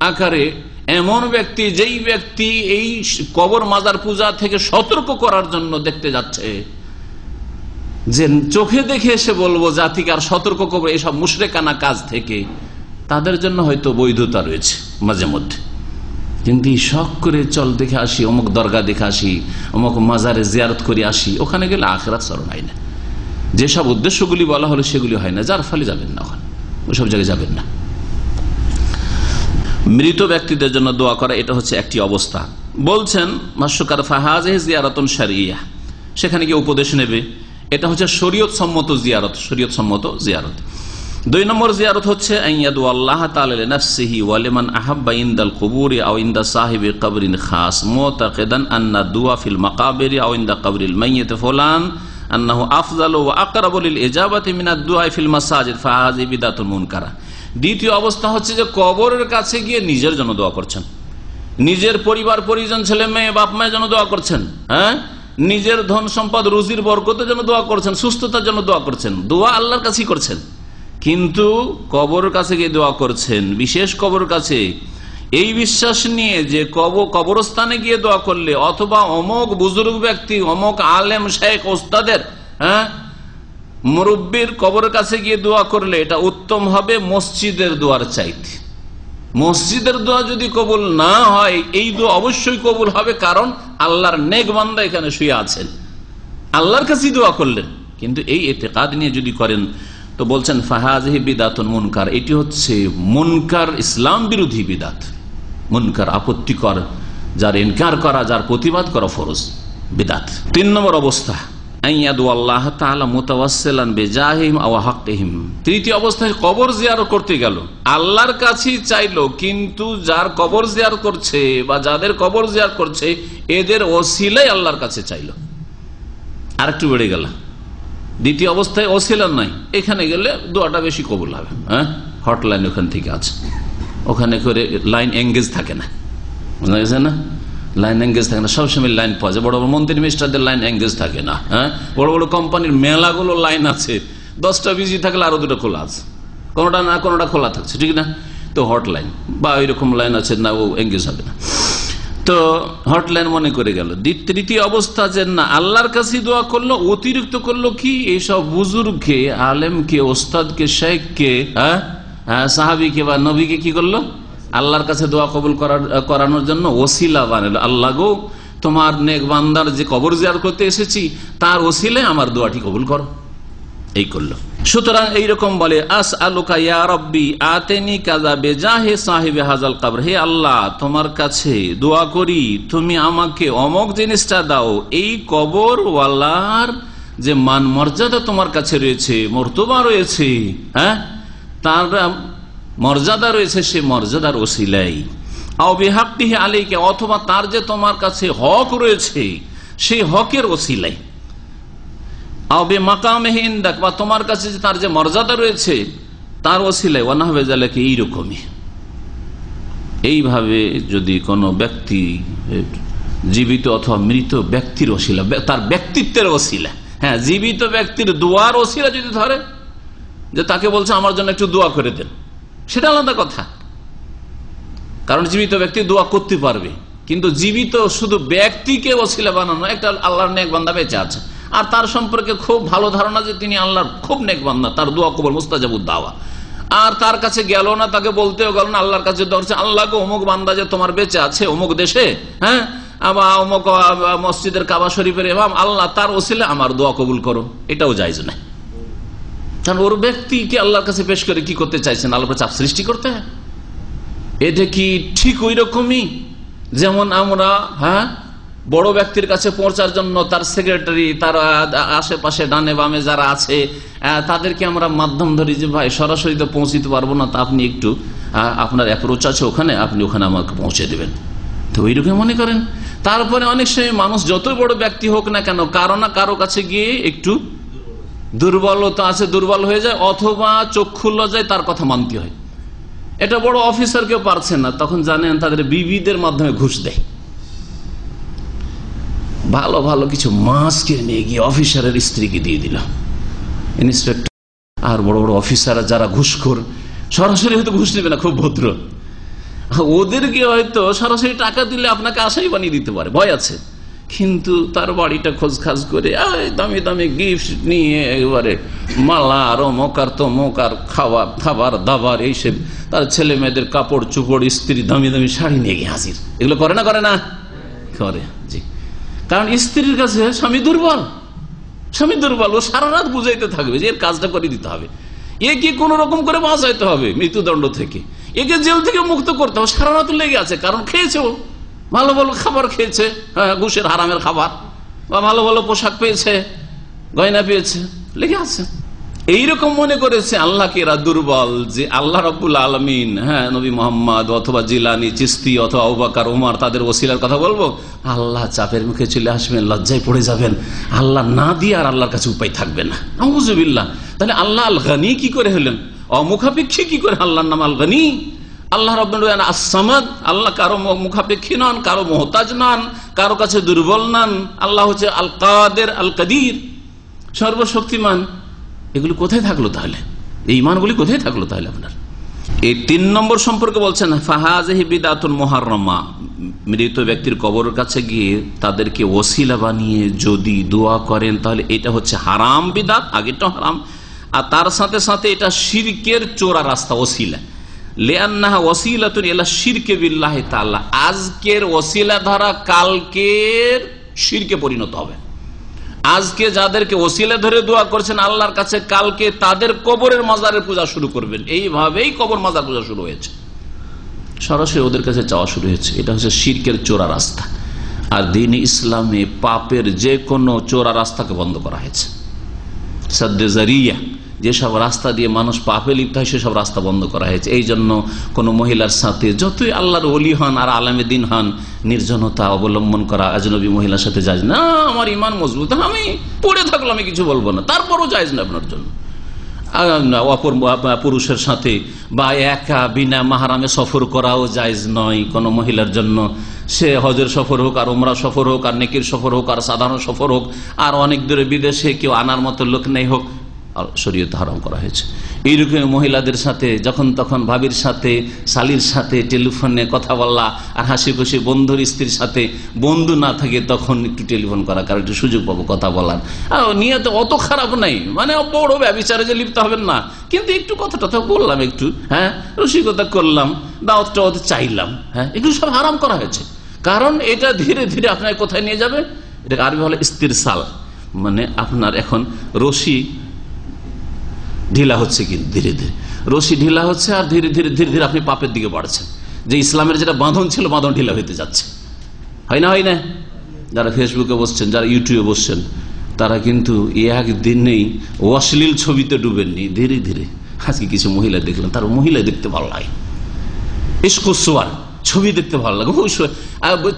আকারে এমন ব্যক্তি, যেই ব্যক্তি এই কবর মাজার পূজা থেকে সতর্ক করার জন্য দেখতে যাচ্ছে, যে চোখে দেখে এসে বলব, জাতিকে আর সতর্ক করব, এসব মুশরেকানা কাজ থেকে। তাদের জন্য হয়তো বৈধতা রয়েছে মাঝে মধ্যে। কিন্তু শখ করে চল দেখে আসি, অমুক দরগা দেখে আসি, অমুক মাজারে জিয়ারত করে আসি, ওখানে গেলে আখরাত স্মরণ হয় না। যেসব উদ্দেশ্যগুলি বলা হলো সেগুলি হয় না, যার ফলে যাবেন না ওখানে ওইসব জায়গায় যাবেন না। মৃত ব্যক্তিদের জন্য দোয়া করা, এটা হচ্ছে একটি অবস্থা। বলছেন, মাসুকার ফাহাজে জিয়ারতন সারিয়া সেখানে গিয়ে উপদেশ নেবে। এটা হচ্ছে শরীয়ত সম্মত জিয়ারত শরীয়ত সম্মত জিয়ারত। দুই নম্বর জিয়ারত হচ্ছে আল্লাহ আহাব্বা ইন্দাল কবরিন আন্না দুয়া ফিল ফোলান আফজাল ও মিনাদ দ্বিতীয় অবস্থা হচ্ছে যে কবরের কাছে গিয়ে নিজের জন্য দোয়া করছেন। নিজের পরিবার, পরিজন, ছেলে মেয়ে, বাপ মায়ের জন্য দোয়া করছেন হ্যাঁ? নিজের ধন সম্পদ, রুজির বরকতের জন্য দোয়া করছেন, সুস্থতার জন্য দোয়া করছেন। দোয়া আল্লাহর কাছেই করছেন। কিন্তু কবরের কাছে গিয়ে দোয়া করছেন, বিশেষ কবরের কাছে। এই বিশ্বাস নিয়ে যে কব, কবরস্থানে গিয়ে দোয়া করলে, অথবা অমক বুজুর্গ ব্যক্তি, অমক আলেম শেখ ওস্তাদের হ্যাঁ মুরব্বীর কবরের কাছে গিয়ে দোয়া করলে এটা উত্তম হবে মসজিদের দোয়ার চাইতে। মসজিদের দোয়া যদি কবুল না হয়, এই দোয়া অবশ্যই কবুল হবে কারণ আল্লাহর নেক বান্দা এখানে শুয়ে আছেন। আল্লাহর কাছেই দোয়া করলেন। কিন্তু এই এতে নিয়ে যদি করেন তো বলছেন ফাহাজহি বিদাতন মুনকার। এটি হচ্ছে মুনকার ইসলাম বিরোধী বিদাত। মুনকার আপত্তিকর, যার ইনকার করা, যার প্রতিবাদ করা ফরজ বিদাত। তিন নম্বর অবস্থা অবস্থায়, কবর করতে গেল। আল্লাহর কাছেই চাইলো, কিন্তু যার কবর করছে বা যাদের কবর করছে, এদের কাছে চাইলো। আর একটু বেড়ে গেল। দ্বিতীয় অবস্থায় অসিলার নাই। এখানে গেলে দোয়াটা বেশি কবুল হবে হ্যাঁ? হটলাইন ওখান থেকে আছে। ওখানে করে লাইন এঙ্গেজ থাকে না। বুঝা গেছে না? লাইন এঙ্গেজ থাকে না। সবসময় লাইন পাওয়া যায়। বড় বড় মন্ত্রী মিনিস্টারদের লাইন এঙ্গেজ থাকে না হ্যাঁ? বড় বড় কোম্পানির মেলাগুলো লাইন আছে। দশটা বিজি থাকলে আরও দুটো খোলা আছে। কোনোটা না, কোনোটা খোলা থাকছে, ঠিক না? তো হটলাইন বা ওইরকম লাইন আছে, না ও এঙ্গেজ হবে না। তো হটলাইন মনে করে গেল। তৃতীয় অবস্থা যে না, আল্লাহর কাছে দোয়া করল, অতিরিক্ত করল কি? এইসব বুজুর্গকে, আলেমকে, ওস্তাদকে, শেখকে হ্যাঁ? সাহাবিকে বা নবীকে কি করল? আল্লাহর কাছে দোয়া কবুল করার, করানোর জন্য ওসিলা বানালো। আল্লাহ গো, তোমার নেক বান্দার যে কবর জিয়ার করতে এসেছি, তার ওসিলে আমার দোয়াটি কবুল করো। এই করল। সুতরাং এইরকম বলে আস আলুকা ইয়া রব্বি, আতেনি কাজা বেজাহে সাহেবে হাজাল কাবর। হে আল্লাহ, তোমার কাছে দোয়া করি, তুমি আমাকে অমক জিনিসটা দাও। এই কবর ওয়ালার যে মান মর্যাদা তোমার কাছে রয়েছে, মর্তবা রয়েছে হ্যাঁ? তার মর্যাদা রয়েছে সে মর্যাদার ওসিলাই। আলিকে আলীকে অথবা তার যে তোমার কাছে হক রয়েছে, সেই হকের ওসিলাই। আবে মাকামে ইন্দাক বা তোমার কাছে যে তার যে মর্যাদা রয়েছে, তার ওসিলায় ওয়ানাহবেজালাকে এইরকমই। এইভাবে যদি কোনো ব্যক্তি জীবিত অথবা মৃত ব্যক্তির ওসিলা তার ব্যক্তিত্বের ওসিলা হ্যাঁ জীবিত ব্যক্তির দোয়ার ওসিলা যদি ধরে, যে তাকে বলছে, আমার জন্য একটু দোয়া করে দেন। সেটা আলাদা কথা। কারণ জীবিত ব্যক্তি দোয়া করতে পারবে, কিন্তু জীবিত শুধু ব্যক্তিকে ওসিলা বানানো একটা আল্লাহর নেক বান্দা বেঁচে আছে। আর তার সম্পর্কে খুব ভালো ধারণা যে তিনি আল্লাহর খুব নেক বান্দা, তার দোয়া কবর মুস্তাজাবুদ দাওয়া। আর তার কাছে গেল না, তাকে বলতেও গেল না, আল্লাহর কাছে ধরছে আল্লাহকে অমুক বান্দা যে তোমার বেঁচে আছে, অমুক দেশে হ্যাঁ? আবার অমুক মসজিদের কাবা শরীফের এমাম আল্লাহ তার ওসিলে আমার দোয়া কবুল করো। এটাও যাইজ না কারণ ওর ব্যক্তিকে আল্লাহর কাছে পেশ করে কি করতে চাইছেন? আল্লাহ চাপ সৃষ্টি করতে এটা কি ঠিক ওই রকমই? যেমন আমরা হ্যাঁ? বড় ব্যক্তির কাছে পৌঁছার জন্য তার সেক্রেটারি তার আশেপাশে ডানে বামে যারা আছে তাদেরকে আমরা মাধ্যম ধরি যে, ভাই, সরাসরি তো পৌঁছিতে পারব না, তা আপনি একটু আপনার অ্যাপ্রোচ আছে ওখানে, আপনি ওখানে আমাকে পৌঁছে দেবেন। তো ওইরকম মনে করেন। তারপরে অনেক সময় মানুষ যতই বড় ব্যক্তি হোক না কেন, কারও না কারও কাছে গিয়ে একটু দুর্বলতা আছে, দুর্বল হয়ে যায়, অথবা চক্ষু লজায় তার কথা মানতে হয়। এটা বড় অফিসার কেউ পারছে না, তখন জানেন তাদের বিবিদের মাধ্যমে ঘুষ দেয়। ভালো ভালো কিছু মাছ কিনে নিয়ে গিয়ে অফিসারের স্ত্রীকে দিয়ে দিল ইন্সপেক্টর আর বড় বড় অফিসাররা যারা ঘুষখোর, সরাসরি হয়তো ঘুষ নেবে না, খুব ভদ্র। ওদেরকে হয়তো সরাসরি টাকা দিলে আপনাকে আশাই বানিয়ে দিতে পারে, ভয় আছে। কিন্তু তার বাড়িটা খোঁজ খাজ করে দামি দামি গিফট নিয়ে এবারে মালা আর তো মকার খাবার খাবার দাবার এইসব তার ছেলে মেয়েদের কাপড়, চুপড়, স্ত্রী, দামি দামি শাড়ি নিয়ে গিয়ে হাজির। এগুলো করে না করে না? করে, জি। কারণ স্ত্রীর কাছে স্বামী দুর্বল। স্বামী দুর্বল, ও সারা রাত বুঝাইতে থাকবে যে এর কাজটা করে দিতে হবে। একে কোন রকম করে বাঁচাইতে হবে মৃত্যুদণ্ড থেকে। একে জেল থেকে মুক্ত করতে হবে। সারা রাত লেগে আছে, কারণ খেয়েছে ও। ভালো ভালো খাবার খেয়েছে হ্যাঁ ঘুষের হারামের খাবার। বা ভালো ভালো পোশাক পেয়েছে, গয়না পেয়েছে, লেগে আছে। এইরকম মনে করেছে আল্লাহকে এরা দুর্বল যে আল্লাহ রবুল আলমিন হ্যাঁ নবী মোহাম্মদ অথবা জিলানি চিস্তি অথবা আবাকার ওমার তাদের ওসিলার কথা বলব? আল্লাহ চাপের মুখে চলে আসবেন, লজ্জায় পড়ে যাবেন। আল্লাহ না দিয়ে আর আল্লাহর কাছে উপায় থাকবে না। আমুজবিল্লা তাহলে আল্লাহ আল গানি কি করে হলেন? অমুখাপেক্ষী কি করে আল্লাহর নাম আল গানি আল্লাহ রবান আসামাদ আল্লাহ কারও মুখাপেক্ষী নন, কারও মোহতাজ নন, কারও কাছে দুর্বল নন। আল্লাহ হচ্ছে আল কাদের আল কাদির সর্বশক্তিমান। এগুলি কোথায় থাকল তাহলে? এই ইমানগুলি কোথায় থাকল তাহলে আপনার? এই তিন নম্বর সম্পর্কে বলছেন, ফাহাজহি মোহারমা মৃত ব্যক্তির কবরের কাছে গিয়ে তাদেরকে ওসিলা বানিয়ে যদি দোয়া করেন, তাহলে এটা হচ্ছে হারাম বিদাত আগেটা হারাম। আর তার সাথে সাথে এটা শিরকের চোরা রাস্তা, ওসিলা। লেআনাহা ওসিলাতুন এলা শিরকে বিল্লাহ তাল্লাহ আজকের ওসিলা ধারা কালকের শিরকে পরিণত হবে। আজকে যাদেরকে ওসিলা ধরে দোয়া করছেন, আল্লাহর কাছে কালকে তাদের কবরের মাজারের পূজা শুরু করবেন। এইভাবেই কবর মাজার পূজা শুরু হয়েছে। সরাসরি ওদের কাছে চাওয়া শুরু হয়েছে। এটা হচ্ছে শির্কের চোরা রাস্তা। আর দিন ইসলামে পাপের যে কোনো চোরা রাস্তাকে বন্ধ করা হয়েছে। সদ্দে জারিয়া যেসব রাস্তা দিয়ে মানুষ পাপে লিপ্ত হয়, সেসব রাস্তা বন্ধ করা হয়েছে। এই জন্য কোনো মহিলার সাথে যতই আল্লাহর অলি হন আর আলামে দিন হন, নির্জনতা অবলম্বন করা আজনবী মহিলার সাথে যাই না। আমার ইমান মজবুত, আমি পড়ে থাকল আমি কিছু বলব না। তারপরও যাইজ না আপনার জন্য। অপর পুরুষের সাথে বা একা বিনা মাহারামে সফর করাও জায়জ নয় কোনো মহিলার জন্য। সে হজের সফর হোক, আর উমরা সফর হোক, আর নেকির সফর হোক, আর সাধারণ সফর হোক, আর অনেক দূরে বিদেশে কেউ আনার মতো লোক নেই হোক শরীয়ত হারাম করা হয়েছে। এইরকম মহিলাদের সাথে, যখন তখন ভাবির সাথে, শালির সাথে, টেলিফোনে কথা বললা আর হাসি খুশি বন্ধুর স্ত্রীর সাথে বন্ধু না থাকে, তখন একটু টেলিফোন করা, কারণ একটু সুযোগ পাবো কথা বলার। আর নিয়ে তো অত খারাপ নাই। মানে বড় ব্যবচারে যে লিপ্ত হবেন না। কিন্তু একটু কথা টথা বললাম একটু হ্যাঁ? রসিকতা করলাম দাওয়াতটা ওদের চাইলাম হ্যাঁ? এগুলো সব হারাম করা হয়েছে। কারণ এটা ধীরে ধীরে আপনাকে কোথায় নিয়ে যাবে? এটা আরবি হলো স্থির সাল মানে আপনার এখন রশি ঢিলা হচ্ছে কিন্তু ধীরে ধীরে। রশি ঢিলা হচ্ছে আর ধীরে ধীরে ধীরে ধীরে আপনি পাপের দিকে বাড়ছেন। যে ইসলামের যেটা বাঁধন ছিল, বাঁধন ঢিলা হইতে যাচ্ছে। হয় না হয় না? যারা ফেসবুকে বসছেন, যারা ইউটিউবে বসছেন, তারা কিন্তু একদিনেই অশ্লীল ছবিতে ডুবেননি। ধীরে ধীরে। আজকে কিছু মহিলা দেখলাম, তার মহিলা দেখতে ভালো লাগে। ইস্কুসোয়ার ছবি দেখতে ভালো লাগে।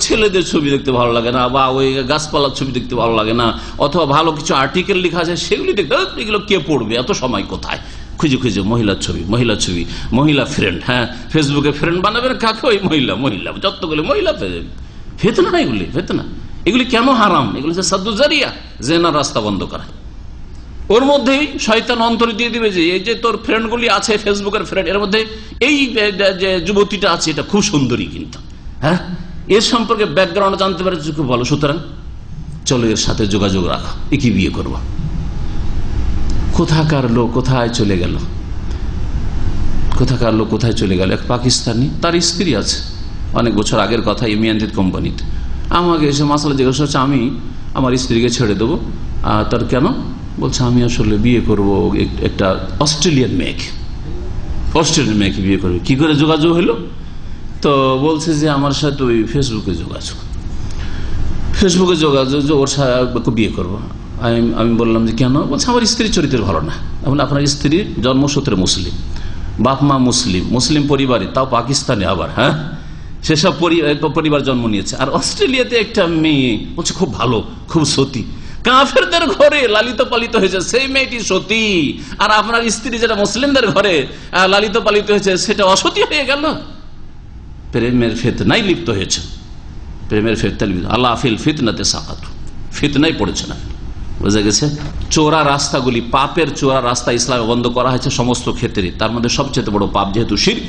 ছেলেদের ছবি দেখতে ভালো লাগে না, বা ওই গাছপালার ছবি দেখতে ভালো লাগে না, অথবা ভালো কিছু আর্টিকেল লেখা আছে, সেগুলি দেখতে এগুলো কে পড়বে? এত সময় কোথায়? খুঁজে খুঁজে, মহিলার ছবি মহিলা ছবি, মহিলা ফ্রেন্ড হ্যাঁ ফেসবুকে ফ্রেন্ড বানাবেন, কাকে? ওই মহিলা মহিলা যতগুলি মহিলা ফেতনা না এগুলি, ফেতনা। এগুলি কেন হারাম? এগুলি সাদ্দুজারিয়া জেনার রাস্তা বন্ধ করা। ওর মধ্যেই শয়তান অন্তর দিয়ে দিবে যে, এই যে তোর ফ্রেন্ডগুলি আছে ফেসবুকের ফ্রেন্ড এর মধ্যে এই যে যুবতীটা আছে, এটা খুব সুন্দরী কিন্তু। হ্যাঁ? এর সম্পর্কে ব্যাকগ্রাউন্ড জানতে পারে খুব ভালো সুতরাং চলো এর সাথে যোগাযোগ রাখো একই বিয়ে করব? কোথাকার লোক কোথায় চলে গেল? কোথাকার লোক কোথায় চলে গেল? এক পাকিস্তানি, তার স্ত্রী আছে, অনেক বছর আগের কথা ইমিয়ানজিৎ কোম্পানিতে আমাকে এসে মাসালা জিজ্ঞাসা হচ্ছে আমি আমার স্ত্রীকে ছেড়ে দেবো। আর তার কেন? বলছে, আমি আসলে বিয়ে করব একটা অস্ট্রেলিয়ান মেয়েকে। অস্ট্রেলিয়ান মেয়েকে বিয়ে করবে। কি করে যোগাযোগ হলো তো বলছে যে, আমার সাথে ওই ফেসবুকে যোগাযোগ। ফেসবুকে যোগাযোগ, যে ওর সাথে বিয়ে করব। আমি বললাম যে, কেন? বলছে, আমার স্ত্রীর চরিত্র ভালো না। এখন আপনার স্ত্রীর জন্মসূত্রে মুসলিম। বাপ, মা মুসলিম। মুসলিম পরিবারে, তাও পাকিস্তানে আবার হ্যাঁ? সেসব পরিবার জন্ম নিয়েছে। আর অস্ট্রেলিয়াতে একটা মেয়ে, বলছে, খুব ভালো, খুব সতী। কাফেরদের ঘরে লালিত পালিত হয়েছে, সেই মেয়েটি সতী। আর আপনার স্ত্রী যেটা মুসলিমদের ঘরে লালিত পালিত হয়েছে, সেটা অসতী হয়ে গেল। প্রেমের ফেতনাই লিপ্ত হয়েছে। প্রেমের ফেতনা আল্লাহ ফিল ফিতনাতে সাকাত। ফিতনাই পড়েছে না। বোঝা গেছে? চোরা রাস্তাগুলি, পাপের চোরা রাস্তা ইসলামে বন্ধ করা হয়েছে সমস্ত ক্ষেত্রে। তার মধ্যে সবচেয়ে বড় পাপ যেহেতু শির।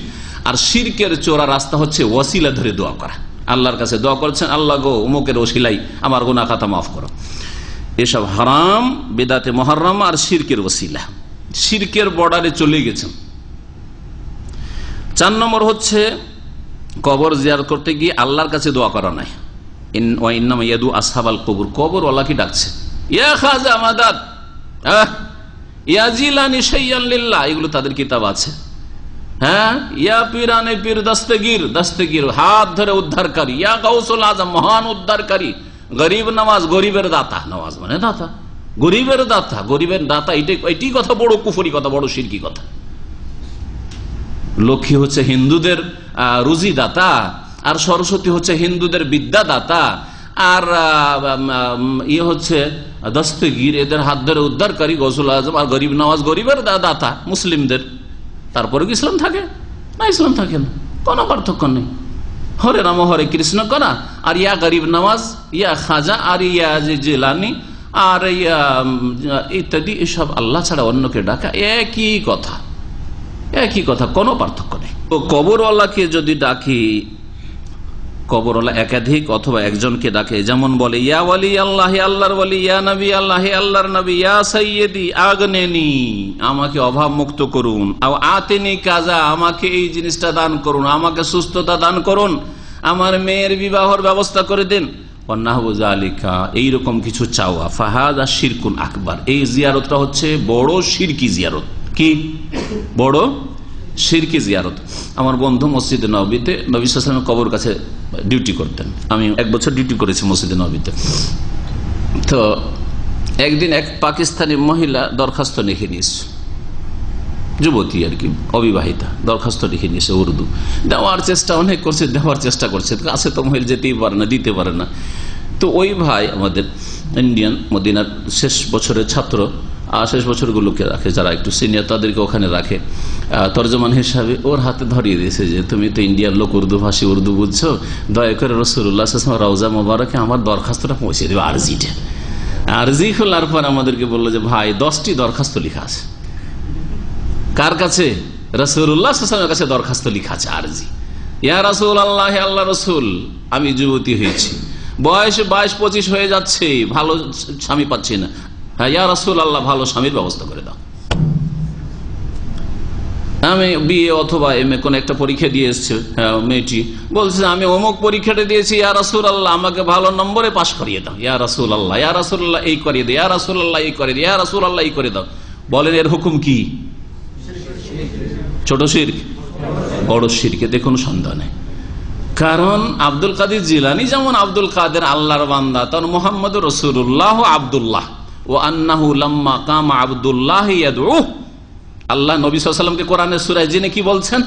আর শিরকের চোরা রাস্তা হচ্ছে ওসিলা ধরে দোয়া করা। আল্লাহর কাছে দোয়া করছেন, আল্লাহ গো, উমুকের ওসিলাই, আমার গোনা খাতা মাফ করো। এসব হারাম, বেদাতে মহারাম আর শিরকের ওসিলা। শিরকের বর্ডারে চলে গেছেন। চার নম্বর হচ্ছে, কবর জিয়ার করতে গিয়ে আল্লাহর কাছে দোয়া করা নাই। এগুলো তাদের কিতাব আছে। হ্যাঁ ইয়া পীর হাত ধরে উদ্ধারকারী। ইয়া গৌসুল আজম, মহান উদ্ধারকারী। গরিব নামাজ গরিবের দাতা। নামাজ মানে দাতা। গরিবের দাতা গরিবের দাতা এটি কথা বড় কুফরি কথা, বড় সিরকি কথা। লক্ষ্মী হচ্ছে হিন্দুদের রুজি দাতা আর সরস্বতী হচ্ছে হিন্দুদের বিদ্যা দাতা আর ইয়ে হচ্ছে দস্তগির, এদের হাত ধরে উদ্ধারকারী গসুল আজম, আর গরিব নওয়াজ গরিবের দাতা, মুসলিমদের। তারপরে কি ইসলাম থাকে? না, ইসলাম থাকে না। কোনো পার্থক্য নেই। হরে রাম, হরে কৃষ্ণ করা। আর ইয়া গরিব নওয়াজ, ইয়া খাজা, আর ইয়া জেলানি, আর ইয়া ইত্যাদি, এসব আল্লাহ ছাড়া অন্যকে ডাকা। একই কথা। একই কথা, কোনো পার্থক্য নেই। তো কবরওয়ালাকে যদি ডাকি কবরওয়ালা একাধিক অথবা একজনকে ডাকে, যেমন বলে, ইয়া ওয়ালি আল্লাহ, আল্লাহর বলি ইয়া নবী আল্লাহ, আল্লাহর নবী, ইয়া সৈয়দি আগনেনি, আমাকে অভাব মুক্ত করুন আতেনি কাজা, আমাকে এই জিনিসটা দান করুন, আমাকে সুস্থতা দান করুন, আমার মেয়ের বিবাহর ব্যবস্থা করে দিন। এইরকম কিছু চাওয়া। ফাহাদ আর শিরকুন আকবর। এই জিয়ারতটা হচ্ছে বড় শিরকি জিয়ারত। কি? বড় সিরকি জিয়ারত। আমার বন্ধু মসজিদে নবীতে নবী সালামের কবর কাছে ডিউটি করতেন। আমি এক বছর ডিউটি করেছি মসজিদে নবীতে। তো একদিন এক পাকিস্তানি মহিলা দরখাস্ত লিখে নিয়েছে। যুবতী আর কি, অবিবাহিতা, দরখাস্ত লিখে নিয়েছে উর্দু। দেওয়ার চেষ্টা অনেক করছে, দেওয়ার চেষ্টা করছে। কাছে তো মহিলা যেতেই পারে না, দিতে পারে না। তো ওই ভাই আমাদের ইন্ডিয়ান মদিনার শেষ বছরের ছাত্র, আর শেষ বছরগুলোকে রাখে, যারা একটু সিনিয়র তাদেরকে ওখানে রাখে। তর্জমান হিসাবে ওর হাতে ধরিয়ে দিয়েছে যে, তুমি তো ইন্ডিয়ার লোক, উর্দু ভাষী, উর্দু বুঝছ? দয়া করে রসুল্লাহ রওজা মোবারকে আমার দরখাস্তটা পৌঁছে দেবে আরজিটা আরজি খোলার পর আমাদেরকে বলল যে, ভাই, দশটি দরখাস্ত লেখা আছে। কার কাছে? রসুল্লাহ কাছে দরখাস্ত লেখা আছে আরজি ইয়া রসুল আল্লাহ আল্লাহ রসুল, আমি যুবতী হয়েছি। বয়স বাইশ পঁচিশ হয়ে যাচ্ছে, ভালো স্বামী পাচ্ছি না। হ্যাঁ ইয়া রসুল আল্লাহ ভালো স্বামীর ব্যবস্থা করে দাও। আমি বিয়ে অথবা এম এ কোন একটা পরীক্ষা দিয়ে এসছে মেয়েটি। বলছে, আমি অমুক পরীক্ষাটা দিয়েছি, ইয়া রাসুল আল্লাহ আমাকে ভালো নম্বরে পাশ করিয়ে দাও। ইয়া রাসুল আল্লাহ ইয়া রাসুল আল্লাহ এই করিয়ে দাও, ইয়া রাসুল আল্লাহ এই করে দাও, ইয়া রাসুল আল্লাহ এই করে দাও। বলেন, এর হুকুম কি? ছোট শির বড় শিরকে, দেখুন নেই কারণ আব্দুল কাদের জিলানি যেমন আব্দুল কাদের আল্লাহর বান্দা তখন মোহাম্মদ রসুল্লাহ আবদুল্লাহ। ও আন্নাহু লাম্মা কাম আবদুল্লাহ আল্লাহ নবী সাল্লামকে কোরআনের সুরায় জেনে কি বলছেন?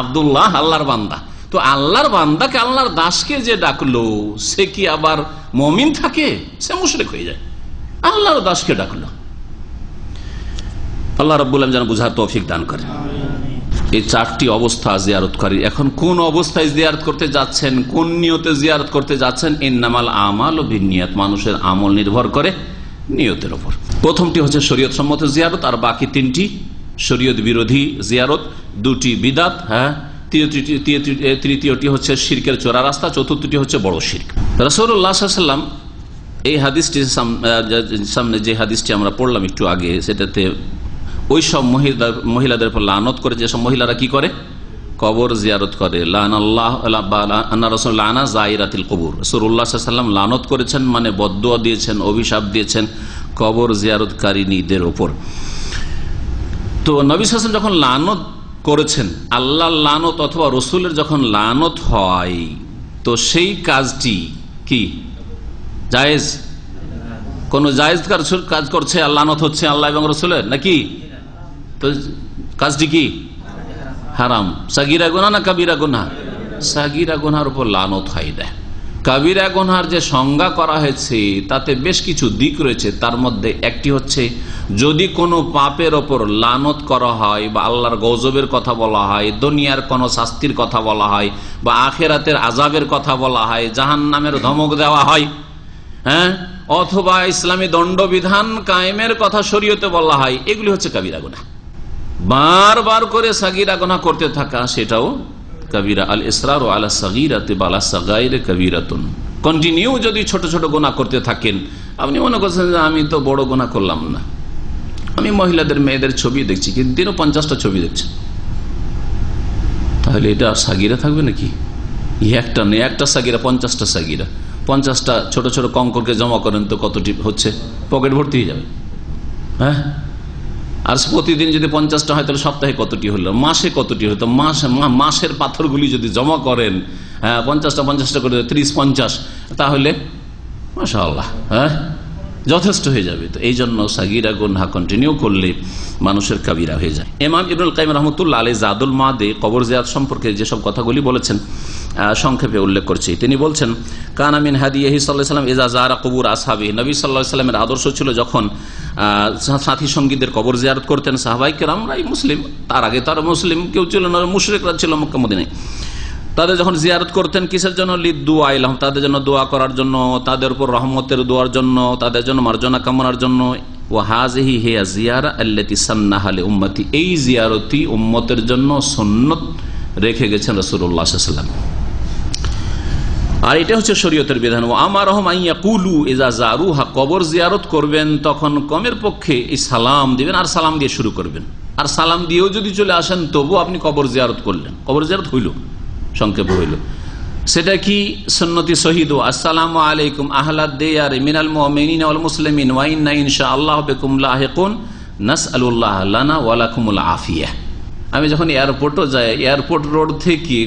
আবদুল্লাহ আল্লাহর বান্দা। তো আল্লাহর বান্দাকে, আল্লাহর দাসকে যে ডাকলো, সে কি আবার মমিন থাকে? সে মুশরেক হয়ে যায়। আল্লাহর দাসকে ডাকলো। আল্লাহ রব্বুল আলম যেন বুঝার তৌফিক দান করে এই চারটি অবস্থা জিয়ারত জিয়ারতকারী এখন কোন অবস্থায় জিয়ারত করতে যাচ্ছেন, কোন নিয়তে জিয়ারত করতে যাচ্ছেন, ইন্নামাল আমাল ও বিনিয়ত, মানুষের আমল নির্ভর করে নিয়তের ওপর প্রথমটি হচ্ছে শরীয়ত সম্মত জিয়ারত, আর বাকি তিনটি শরীয়ত বিরোধী জিয়ারত, দুটি বিদাত হ্যাঁ? তৃতীয়টি- হচ্ছে শিরকের চোরা রাস্তা, চতুর্থটি হচ্ছে বড় শির্ক। রসৌল্লাহ এই হাদিসটি সামনে যে হাদিসটি আমরা পড়লাম একটু আগে, সেটাতে ওই সব মহিলা মহিলাদের উপর লানত করে, যেসব মহিলারা কি করে? কবর জিয়ারত করে। জাইরাতিল লানত করেছেন মানে বদুয়া দিয়েছেন, অভিশাপ দিয়েছেন কবর জিয়ারতকারিনীদের ওপর তো নবী হাসান যখন লানত করেছেন আল্লাহ লানত অথবা রসুলের যখন লানত হয়, তো সেই কাজটি কি? জায়েজ? কোন জায়েজ কাজ করছে, আল্লাহ হচ্ছে আল্লাহ এবং রসুলের, নাকি? কাজটি কি? হারাম। সাগিরা গোনা না কাবিরা গোনা সাগিরা গোনার উপর লানত হয় দেয় কাবিরা গোনার যে সংজ্ঞা করা হয়েছে, তাতে বেশ কিছু দিক রয়েছে। তার মধ্যে একটি হচ্ছে, যদি কোনো পাপের ওপর লানত করা হয় বা আল্লাহর গজবের কথা বলা হয়, দুনিয়ার কোনো শাস্তির কথা বলা হয় বা আখেরাতের আজাবের কথা বলা হয় জাহান নামের ধমক দেওয়া হয় হ্যাঁ? অথবা ইসলামী দণ্ডবিধান কায়েমের কথা শরীয়তে বলা হয়, এগুলি হচ্ছে কাবিরা গুনা বারবার করে সাগিরা গোনা করতে থাকা, সেটাও কবিরা আল ইসরার ও আলা সাগিরাতে বালা সাগাইরে কবিরাতুন। কন্টিনিউ যদি ছোট ছোট গোনা করতে থাকেন, আপনি মনে করছেন যে আমি তো বড় গোনা করলাম না। আমি মহিলাদের, মেয়েদের ছবি দেখছি, কিন্তু দিনও পঞ্চাশটা ছবি দেখছি তাহলে এটা সাগিরা থাকবে নাকি? একটা নেই একটা সাগিরা, পঞ্চাশটা সাগিরা। পঞ্চাশটা ছোট ছোট কঙ্করকে জমা করেন তো কতটি হচ্ছে? পকেট ভর্তি হয়ে যাবে। হ্যাঁ? আর প্রতিদিন যদি পঞ্চাশটা হয়, তাহলে সপ্তাহে কতটি হলো? মাসে কতটি হতো মাস মাসের পাথরগুলি যদি জমা করেন হ্যাঁ পঞ্চাশটা পঞ্চাশটা করে, ত্রিশ পঞ্চাশ, তাহলে মাসা আল্লাহ হ্যাঁ? যথেষ্ট হয়ে যাবে। তো এই জন্য সাগিরা গুনহা কন্টিনিউ করলে মানুষের কাবিরা হয়ে যায়। এমাম ইবনুল কাইম রহমতুল্লাহ আলী জাদুল মাদে কবর জিয়াদ সম্পর্কে যেসব কথাগুলি বলেছেন সংক্ষেপে উল্লেখ করছি। তিনি বলছেন কানামিন হাদিয়াহি সাল্লাহ সাল্লাম এজা জারা কবুর আসহাবি নবী সাল্লাহ সাল্লামের আদর্শ ছিল যখন সাথী সঙ্গীদের কবর জিয়ারত করতেন সাহবাইকের আমরাই মুসলিম। তার আগে তার মুসলিম কেউ ছিল না, মুশরেকরা ছিল মক্কামদিনে তাদের যখন জিয়ারত করতেন, কিসের জন্য? লিদু আইলাম তাদের জন্য দোয়া করার জন্য, তাদের উপর রহমতের দোয়ার জন্য, তাদের জন্য মার্জনা কামনার জন্য। ও হাজহি হে জিয়ারা আল্লাতি সান্নাহালে উম্মতি এই জিয়ারতি উম্মতের জন্য সন্নত রেখে গেছেন রসুল্লাহ আর এটা হচ্ছে শরীয়তের বিধান। ও আমার রহমাইয়া কুলু এজা জারুহা, কবর জিয়ারত করবেন, তখন কমের পক্ষে এই সালাম দিবেন, আর সালাম দিয়ে শুরু করবেন। আর সালাম দিয়েও যদি চলে আসেন তবু আপনি কবর জিয়ারত করলেন। কবর জিয়ারত হইল। সংক্ষেপ হইল। সেটা কি? সন্নতি শহীদ আসসালাম আলাইকুম আহলাদ মিনাল মুসলিমিন ওয়া ইন্না ইনশাআল্লাহ বিকুম লাহিকুন নাসআলুল্লাহ লানা ওয়া লাকুমুল আফিয়া। আমি যখন এয়ারপোর্টও যাই, এয়ারপোর্ট রোড থেকে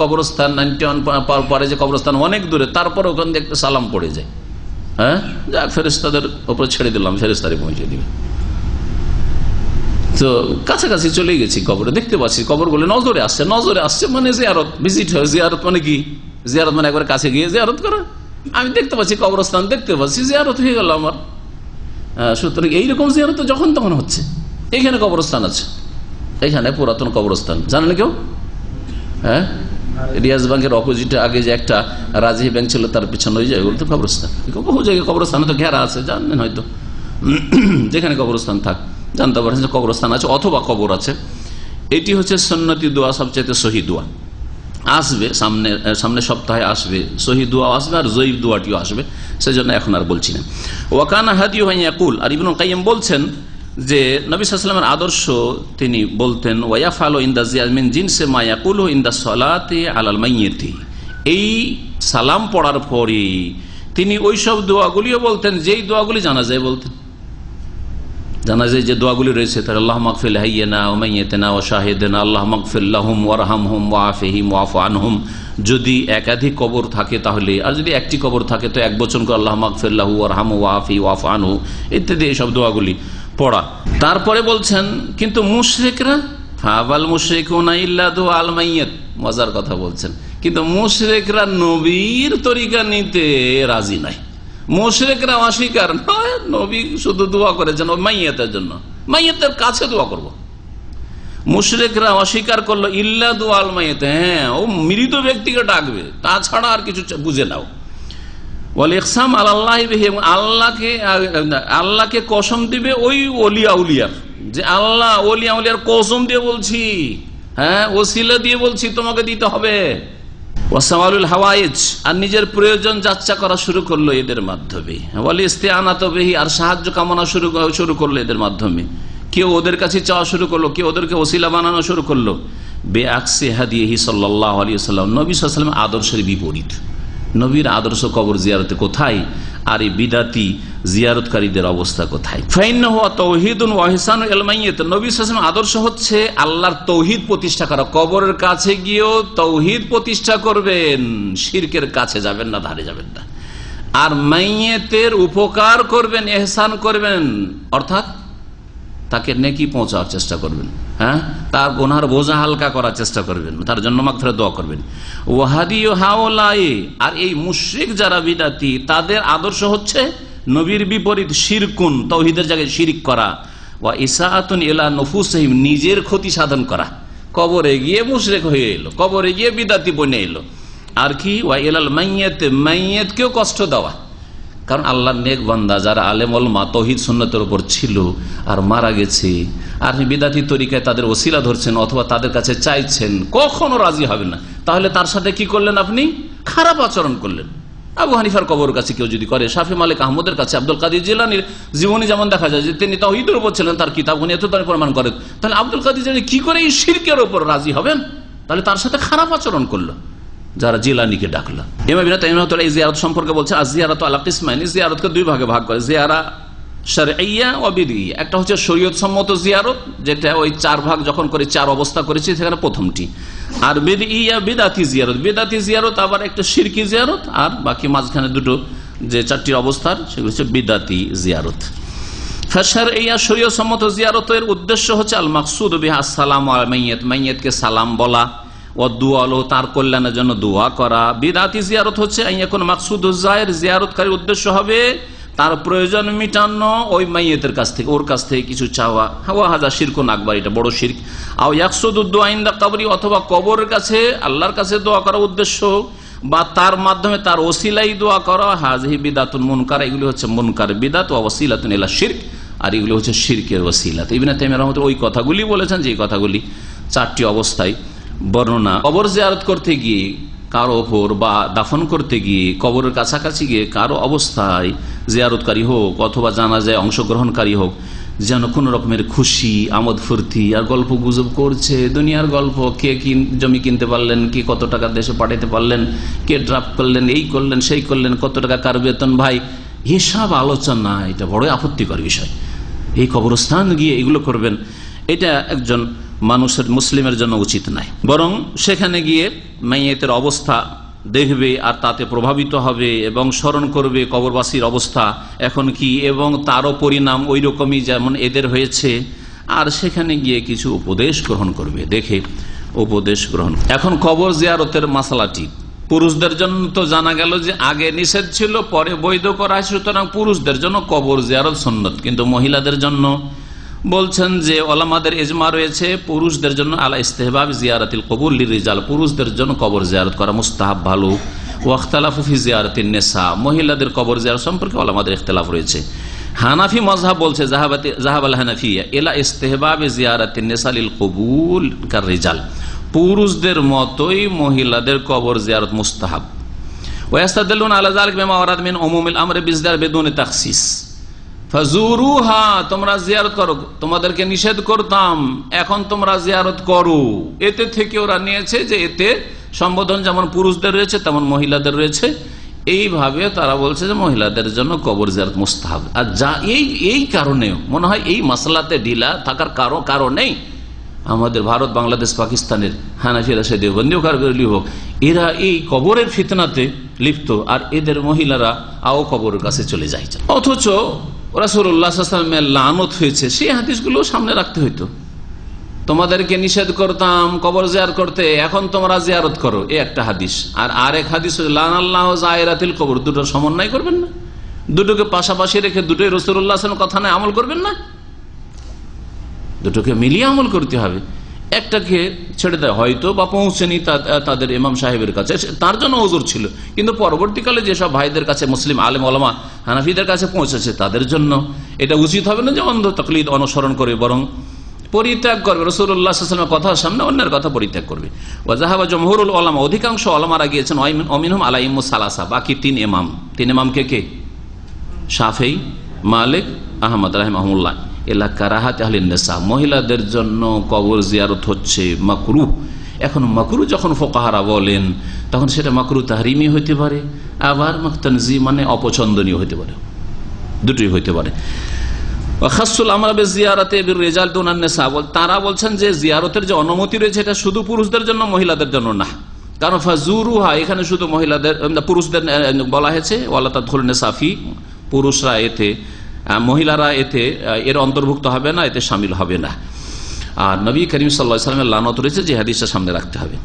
কবরস্থান নাইনটি পরে যে কবরস্থান অনেক দূরে, তারপর ওখান থেকে সালাম পড়ে যায়। হ্যাঁ? যাক ফেরেস্তাদের ওপরে ছেড়ে দিলাম ফেরেস্তারে পৌঁছে দিবে। তো কাছাকাছি চলে গেছি কবরে। দেখতে পাচ্ছি কবর বলে নজরে আসছে নজরে আসছে মানে জিয়ারত ভিজিট হয় জিয়ারত মানে কি? জিয়ারত মানে একবার কাছে গিয়ে জিয়ারত করা। আমি দেখতে পাচ্ছি কবরস্থান, দেখতে পাচ্ছি জিয়ারত হয়ে গেল আমার। সুতরাং এইরকম জিয়ারত যখন তখন হচ্ছে। এখানে কবরস্থান আছে। এখানে পুরাতন কবরস্থান। জানেন কেউ? হ্যাঁ? রিয়াজ ব্যাংকের অপোজিটে আগে যে একটা রাজী ব্যাংক ছিল, তার পিছনে ওই জায়গাগুলো তো কবরস্থান। বহু জায়গায় কবরস্থানে তো ঘেরা আছে, জানেন হয়তো। যেখানে কবরস্থান থাক। জানতে পারছেন কবরস্থান আছে অথবা কবর আছে। এটি হচ্ছে সন্নতি দোয়া সবচাইতে সহি দোয়া। আসবে, সামনে সামনে সপ্তাহে আসবে, সহি দোয়া আসবে আর জয়ীব দোয়াটিও আসবে, সেজন্য এখন আর বলছি না। ওয়াকানা হাদিউ ইয়াকুল, আর ইবনুল কাইম বলছেন যে, নবী সাল্লামের আদর্শ তিনি বলতেন ওয়াফালো ইন্দা জিয়াজমিন জিনসে মায়াকুল ইন্দা সলাতে আলাল মাইয়েতি এই সালাম পড়ার পরে তিনি ওই সব দোয়াগুলিও বলতেন, যেই দোয়াগুলি জানা যায় বলতেন। জানা যায় যে দোয়াগুলি রয়েছে তার আল্লাহ মকফিল হাইয়েনা ওমাইয়েতেনা ও শাহেদেনা, আল্লাহ মকফিল্লাহম ওয়ারহাম হুম ওয়াফেহিম ওয়াফ আনহুম। যদি একাধিক কবর থাকে তাহলে, আর যদি একটি কবর থাকে তো এক বচন করে আল্লাহ মকফিল্লাহু ওয়ারহাম ওয়াফি ওয়াফ আনহু, ইত্যাদি এইসব দোয়াগুলি পড়া। তারপরে বলছেন, কিন্তু মুশরেকরা ফাবাল মুশরেক ইল্লা দো আল মাইয়েত মজার কথা বলছেন, কিন্তু মুশরেকরা নবীর তরিকা নিতে রাজি নাই। মুশরেকরা অস্বীকার। নয় নবী শুধু দোয়া করেছেন মাইয়াতের জন্য। মাইয়েতের কাছে দোয়া করব। মুশরেকরা অস্বীকার করল, ইল্লা দোয়াল মাইয়েতে হ্যাঁ ও মৃত ব্যক্তিকে ডাকবে, তাছাড়া আর কিছু বুঝে নাও। আল্লাহ কসম দিবে ওই যে আল্লাহ কসম দিয়ে বলছি হ্যাঁ ওসিলা দিয়ে বলছি, তোমাকে দিতে হবে। ওসামালুল হাওয়াইজ, আর নিজের প্রয়োজন যাচ্ছা করা শুরু করল এদের মাধ্যমে। বলে ইস্তে আনাতবেহি আর সাহায্য কামনা শুরু শুরু করল এদের মাধ্যমে। কেউ ওদের কাছে চাওয়া শুরু করল, কেউ ওদেরকে ওসিলা বানানো শুরু করল। বে আকসে হাদিয়েহি সাল্লাহ আলী সাল্লাম নবী সাল্লাম আদর্শের বিপরীত। নবীর আদর্শ কবর জিয়ারতে কোথায়? আর এই বিদাতি জিয়ারতকারীদের অবস্থা কোথায়? আদর্শ হচ্ছে আল্লাহর তৌহিদ প্রতিষ্ঠা করা। কবরের কাছে গিয়েও তৌহিদ প্রতিষ্ঠা করবেন। শিরকের কাছে যাবেন না, ধারে যাবেন না। আর মাইয়েতের উপকার করবেন, এহসান করবেন। অর্থাৎ তাকে নেকি পৌঁছাওয়ার চেষ্টা করবেন। হ্যাঁ? তার গোনার বোঝা হালকা করার চেষ্টা করবেন, তার জন্য মাত্র দোয়া করবেন। ওয়াহাদি হাওলাই আর এই মুশ্রিক যারা বিদাতি, তাদের আদর্শ হচ্ছে নবীর বিপরীত শিরকুন, তৌহিদের জায়গায় শিরিক করা। ওয়া ইসাহাতুন এলা নফুসহিম, নিজের ক্ষতি সাধন করা। কবরে গিয়ে মুশরেক হয়ে এলো, কবরে গিয়ে বিদাতি বনে এলো। আর কি? ওয়া এলাল মাইয়েত, মাইয়েতকেও কষ্ট দেওয়া। কারণ আল্লাহ নেক বান্দা যারা আলেমল মা তহিদ সুন্নতের উপর ছিল আর মারা গেছে, আর বিদাতি তরিকায় তাদের ওসিলা ধরছেন অথবা তাদের কাছে চাইছেন, কখনো রাজি হবে না। তাহলে তার সাথে কি করলেন আপনি? খারাপ আচরণ করলেন। আবু হানিফার কবর কাছে কেউ যদি করে, শাফি মালিক আহমদের কাছে আব্দুল কাদির জিলানির জীবনী যেমন দেখা যায় যে তিনি তহিদের উপর ছিলেন, তার কিতাব উনি এত প্রমাণ করেন। তাহলে আব্দুল কাদির জিলানি কি করে এই শিরকের উপর রাজি হবেন? তাহলে তার সাথে খারাপ আচরণ করল। যারা জিলানিকে ডাকলো। এই জিয়ারত সম্পর্কে বলছে আর জিয়ারত আল্লাহ ইসমাইনি জিয়ারতকে দুই ভাগে ভাগ করে, জিয়ারা ও একটা হচ্ছে শরীয়ত সম্মত জিয়ারত, যেটা ওই চার ভাগ যখন করে, চার অবস্থা করেছি, সেখানে প্রথমটি। আর ইয়া বেদাতি জিয়ারত। বেদাতি জিয়ারত আবার একটা সিরকি জিয়ারত, আর বাকি মাঝখানে দুটো যে চারটি অবস্থার, সেগুলো হচ্ছে বিদাতি জিয়ারত। সম্মত জিয়ারতের উদ্দেশ্য হচ্ছে আল মাকসুদ বিহা সালাম আল মাইয়ত মাইয়তকে সালাম বলা ও দুয়ালো তার কল্যাণের জন্য দোয়া করা। বিদাতি জিয়ারত হচ্ছে এখন মাকসুদ জায়ের জিয়ারতকারী উদ্দেশ্য হবে তার প্রয়োজন মিটানো ওই মাইয়েতের কাছ থেকে, ওর কাছ থেকে কিছু চাওয়া। হাওয়া হাজা শিরকুন আকবর এটা বড় শির্ক। আও ইয়াকসুদ্দোয়াইন্দা কাবরি অথবা কবরের কাছে, আল্লাহর কাছে দোয়া করার উদ্দেশ্য। বা তার মাধ্যমে তার ওসিলাই দোয়া করা, হাজহি বিদাতুন মুনকার, এগুলি হচ্ছে মুনকার বিদাত ওসিলাতুন এলা শির্ক। আর এগুলি হচ্ছে শির্কের ওসিলাত ইবিনা তেমের রহমত ওই কথাগুলি বলেছেন যে কথাগুলি চারটি অবস্থায় বর্ণনা। কবর জিয়ারত করতে গিয়ে কারও ওপর বা দাফন করতে গিয়ে কবরের কাছাকাছি গিয়ে কারও অবস্থায় জিয়ারতকারী হোক অথবা জানা যায় অংশগ্রহণকারী হোক, যেন কোন রকমের খুশি, আমোদ ফুর্তি আর গল্প গুজব করছে। দুনিয়ার গল্প, কে কি জমি কিনতে পারলেন, কে কত টাকা দেশে পাঠাতে পারলেন, কে ড্রাফট করলেন, এই করলেন, সেই করলেন, কত টাকা কার বেতন, ভাই? এসব আলোচনা, এটা বড় আপত্তিকর বিষয়। এই কবরস্থান গিয়ে এগুলো করবেন। এটা একজন মানুষের মুসলিমের জন্য উচিত নাই। বরং সেখানে গিয়ে মাইয়েতের অবস্থা দেখবে আর তাতে প্রভাবিত হবে এবং স্মরণ করবে কবরবাসীর অবস্থা এখন কি এবং তারও পরিণাম ওই রকমই যেমন এদের হয়েছে। আর সেখানে গিয়ে কিছু উপদেশ গ্রহণ করবে। দেখে উপদেশ গ্রহণ। এখন কবর জিয়ারতের মাসালাটি। পুরুষদের জন্য তো জানা গেল যে আগে নিষেধ ছিল, পরে বৈধ করা সুতরাং পুরুষদের জন্য কবর জিয়ারত সন্ন্যত কিন্তু মহিলাদের জন্য বলছেন যে ওলামাদের এজমা রয়েছে, পুরুষদের জন্য আলা ইস্তেহবাব জিয়ারাতিল কবুল রিজাল পুরুষদের জন্য কবর জিয়ারত করা মুস্তাহাব ভালো। ওয়াখতালাফি জিয়ারতিন নেশা মহিলাদের কবর জিয়ার সম্পর্কে ওলামাদের ইখতলাফ রয়েছে। হানাফি মজহাব বলছে জাহাব আল হানাফিয়া এলা ইস্তেহবাব জিয়ারাতিন নেসালিল কবুল কার রিজাল। পুরুষদের মতোই মহিলাদের কবর জিয়ারত মুস্তাহাব। ওয়াস্তাদুন আলা জালিক বিমা ওয়ারাদ আমরে বিজদার বেদুনে তাখসিস। ফাজুরুহা, তোমরা জিয়ারত করো। তোমাদেরকে নিষেধ করতাম, এখন তোমরা জিয়ারত করো। এতে থেকে ওরা নিয়েছে যে এতে সম্বোধন যেমন পুরুষদের রয়েছে, তেমন মহিলাদের রয়েছে। এইভাবে তারা বলছে যে মহিলাদের জন্য কবর জিয়ারত মুস্তাহাব। আর যা এই এই কারণে মনে হয় এই মশলাতে ঢিলা থাকার কারণ কারণেই আমাদের ভারত, বাংলাদেশ, পাকিস্তানের হানাফিরা সে দেবন্দী হোক আর হোক এরা এই কবরের ফিতনাতে লিপ্ত, আর এদের মহিলারা আও কবরের কাছে চলে যায়। অথচ রাসুল্লাহামের লানত হয়েছে, সেই হাদিসগুলো সামনে রাখতে হইতো। তোমাদেরকে নিষেধ করতাম, কবর জিয়ার করতে, এখন তোমরা জিয়ারত করো, এ একটা হাদিস। আর আরেক হাদিস লানাতিল কবর দুটো সমন্বয় করবেন না। দুটোকে পাশাপাশি রেখে দুটোই রসুল্লাহ কথা নয় আমল করবেন না। দুটোকে মিলিয়ে আমল করতে হবে। একটাকে ছেড়ে দেয়। হয়তো বা পৌঁছেনি তাদের ইমাম সাহেবের কাছে। তার জন্য ওজোর ছিল। কিন্তু পরবর্তীকালে যেসব ভাইদের কাছে মুসলিম আলেম আলমা হানাফিদের কাছে পৌঁছেছে, তাদের জন্য এটা উচিত হবে না যে অন্ধ তকলিদ অনুসরণ করে বরং পরিত্যাগ করবে। রসুল্লাহামের কথার সামনে অন্যের কথা পরিত্যাগ করবে। ওয়াজাহাবা জমহরুল আলমা অধিকাংশ আলমারা গিয়েছেন অমিনহম আলাইম সালাসা, বাকি তিন ইমাম। তিন ইমাম কে? কে শাফেই মালিক, আহমদ রাহমাহুল্লাহ। এলাকা রাহাত আহলিনেসা মহিলাদের জন্য কবর জিয়ারত হচ্ছে মাকরু। এখন মাকরু যখন ফোকাহারা বলেন, তখন সেটা মাকরু তাহরিমি হইতে পারে, আবার মাকতানজি মানে অপছন্দনীয় হইতে পারে। দুটোই হইতে পারে। তারা বলছেন যে জিয়ারতের যে অনুমতি রয়েছে, এটা শুধু পুরুষদের জন্য, মহিলাদের জন্য না। কারণ ফাজুরুহা, এখানে শুধু মহিলাদের পুরুষদের বলা হয়েছে ওয়াল্লা ধরনে সাফি পুরুষরা এতে মহিলারা এতে এর অন্তর্ভুক্ত হবে না, এতে সামিল হবে না। আর নবী করিম সাল্লা সাল্লামের লানত রয়েছে যে হাদিসটা সামনে রাখতে হবে।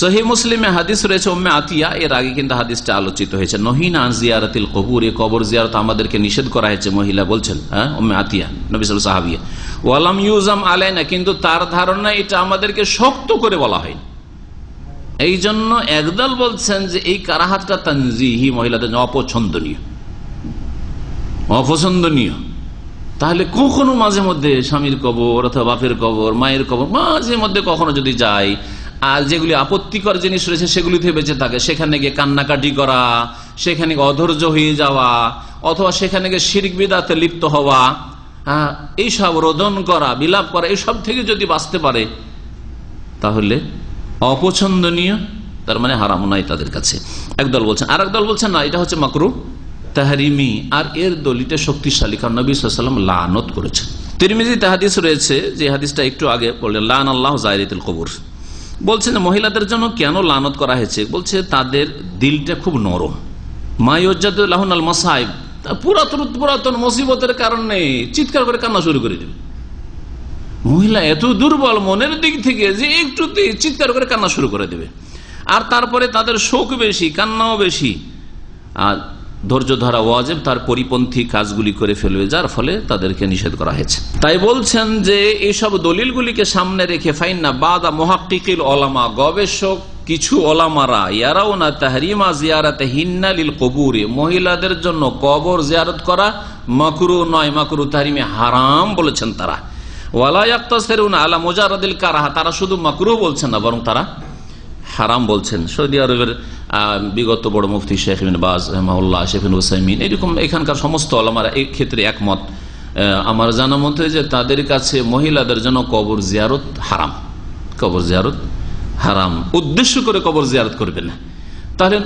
সহি মুসলিমে হাদিস রয়েছে ওম্মে আতিয়া, এর আগে কিন্তু হাদিসটা আলোচিত হয়েছে। নহিন আন জিয়ারতিল কবুর, এ কবর জিয়ারত আমাদেরকে নিষেধ করা হয়েছে, মহিলা বলছেন হ্যাঁ ওম্মে আতিয়া, নবী সাল সাহাবিয়া। ওয়ালাম ইউজাম আলাইনা, কিন্তু তার ধারণা এটা আমাদেরকে শক্ত করে বলা হয় এই জন্য একদল বলছেন যে এই কারাহাতটা তানজিহি মহিলাদের অপছন্দনীয়। অপছন্দনীয়। তাহলে কখনো মাঝে মধ্যে স্বামীর কবর অথবা বাপের কবর, মায়ের কবর, মাঝে মধ্যে কখনো যদি যায় আর যেগুলি আপত্তিকর জিনিস রয়েছে সেগুলিতে বেঁচে থাকে, সেখানে গিয়ে কান্নাকাটি করা, সেখানে অধৈর্য হয়ে যাওয়া, অথবা সেখানে গিয়ে শিরিক বিদাতে লিপ্ত হওয়া এইসব রোদন করা, বিলাপ করা এইসব থেকে যদি বাঁচতে পারে, তাহলে অপছন্দনীয়, তার মানে হারাম নাই তাদের কাছে। একদল বলছেন আর দল বলছেন না, এটা হচ্ছে মাকরু। তাহারিমি আর এর দলিটা শক্তিশালী, কারণ নবী সাল্লাম লানত করেছেন। তিরমিজি তাহাদিস রয়েছে, যে হাদিসটা একটু আগে বললেন, লান আল্লাহ জায়রিতুল কবুর। বলছেন, মহিলাদের জন্য কেন লানত করা হয়েছে? বলছে, তাদের দিলটা খুব নরম। মাইজাদুল্লাহন আল মাসাইব। পুরাতন পুরাতন মুসিবতের কারণে চিৎকার করে কান্না শুরু করে দেবে মহিলা এত দুর্বল, মনের দিক থেকে যে একটুতে চিৎকার করে কান্না শুরু করে দেবে। আর তারপরে তাদের শোক বেশি, কান্নাও বেশি। আর ধৈর্য ধরা ওয়াজেব, তার পরিপন্থী কাজগুলি করে ফেলবে, যার ফলে তাদেরকে নিষেধ করা হয়েছে। তাই বলছেন যে এইসব দলিলগুলিকে সামনে রেখে ফাইন না বাদা মহাকিল ওলামা গবেষক, কিছু ওলামারা, ইয়ারাও না তাহরিমা জিয়ারাতে হিন্নালিল কবুরে, মহিলাদের জন্য কবর জিয়ারত করা মাকরু নয়, মাকুরু তাহরিমে হারাম বলেছেন তারা। আলা কারাহা, তারা শুধু মাকরু বলছেন না, বরং তারা হারাম বলছেন। সৌদি আরবের বিগত বড় মুফতি শেখ বাজ রহমাউল্লাহ শেফিন হুসাইমিন এরকম এখানকার সমস্ত আলামারা এই ক্ষেত্রে একমত। আমার জানা মতে যে তাদের কাছে মহিলাদের জন্য কবর জিয়ারত হারাম। কবর জিয়ারত হারাম। উদ্দেশ্য করে কবর জিয়ারত করবে না। তাহলে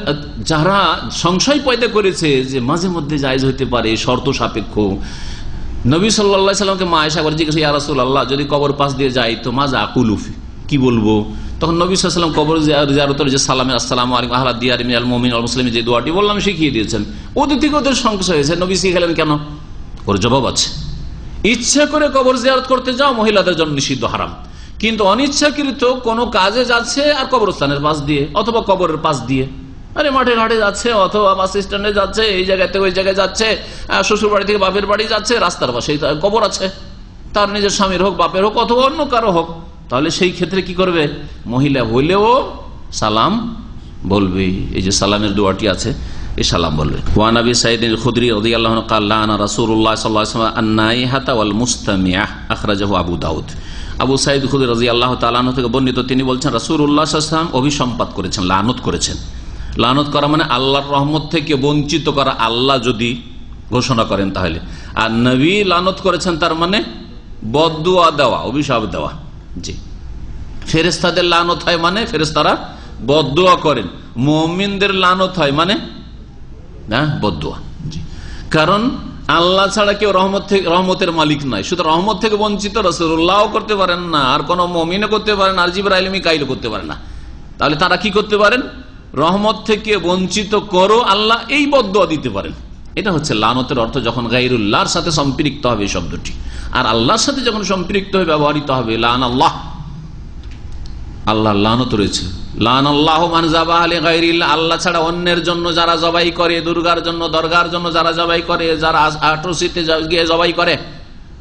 যারা সংশয় পয়দা করেছে যে মাঝে মধ্যে জায়জ হইতে পারে, শর্ত সাপেক্ষ, নবী সাল্লা সাল্লামকে মা আয়সা করে জিজ্ঞাসা ইয়ারসুল আল্লাহ যদি কবর পাশ দিয়ে যাই তো মাজা আকুলুফি কি বলব? তখন নবী সাল্লাম কবর জিয়ারতের যে সালামে আসসালাম আলিম দিয়ার মিয়াল মমিন আল মুসলিম যে দোয়াটি বললাম শিখিয়ে দিয়েছেন। ওদের সংশয় হয়েছে, নবী শিখালেন কেন? ওর জবাব আছে। ইচ্ছা করে কবর জিয়ারত করতে যাও, মহিলাদের জন্য নিষিদ্ধ হারাম। কিন্তু অনিচ্ছাকৃত কোনো কাজে যাচ্ছে আর কবরস্থানের পাশ দিয়ে, অথবা কবরের পাশ দিয়ে। আরে মাঠে ঘাটে যাচ্ছে, অথবা বাস স্ট্যান্ডে যাচ্ছে, এই জায়গা থেকে ওই জায়গায় যাচ্ছে শ্বশুর বাড়ি থেকে বাপের বাড়ি যাচ্ছে, রাস্তার পাশে কবর আছে। তার নিজের স্বামীর হোক, বাপের হোক, অথবা অন্য কারও হোক। তাহলে সেই ক্ষেত্রে কি করবে? মহিলা হইলেও সালাম বলবে। এই যে সালামের দোয়াটি আছে, এই সালাম বলবে। ওয়ানাবি সাইদিন খুদরি রদি আল্লাহ আবু দাউদ। আবু সাইদ খুদরি রাজি আল্লাহ তালাহ থেকে বর্ণিত, তিনি বলছেন রাসুল্লাহ সাল্লাম অভিসম্পাদ করেছেন, লানত করেছেন। লানত করা মানে আল্লাহর রহমত থেকে বঞ্চিত করা আল্লাহ যদি ঘোষণা করেন তাহলে। আর নবী লানত করেছেন তার মানে বদুয়া দেওয়া, অভিশাপ দেওয়া। জি। ফেরেস্তাদের লানত হয় মানে ফেরেস্তারা বদুয়া করেন। মমিনদের লানত হয় মানে? হ্যাঁ বদুয়া জি। কারণ আল্লাহ ছাড়া কেউ রহমত থেকে, রহমতের মালিক নয়। শুধু রহমত থেকে বঞ্চিত রসুল্লাহ করতে পারেন না, আর কোন মমিনও করতে পারেন আর জিবর আলমী কাইলও করতে পারেন না। তাহলে তারা কি করতে পারেন? রহমত থেকে বঞ্চিত করো আল্লাহ, এই বদুয়া দিতে পারেন। এটা হচ্ছে লানতের অর্থ যখন গাইরুল্লাহর সাথে সম্পৃক্ত হবে শব্দটি। আর আল্লাহর সাথে যখন সম্পৃক্ত হয়ে ব্যবহৃত হবে লান আল্লাহ আল্লাহ লানত রয়েছে। লান আল্লাহ মানজাবাহ আল্লাহ ছাড়া অন্যের জন্য যারা জবাই করে, দুর্গার জন্য, দরগার জন্য যারা জবাই করে, যারা আটরসিতে গিয়ে জবাই করে,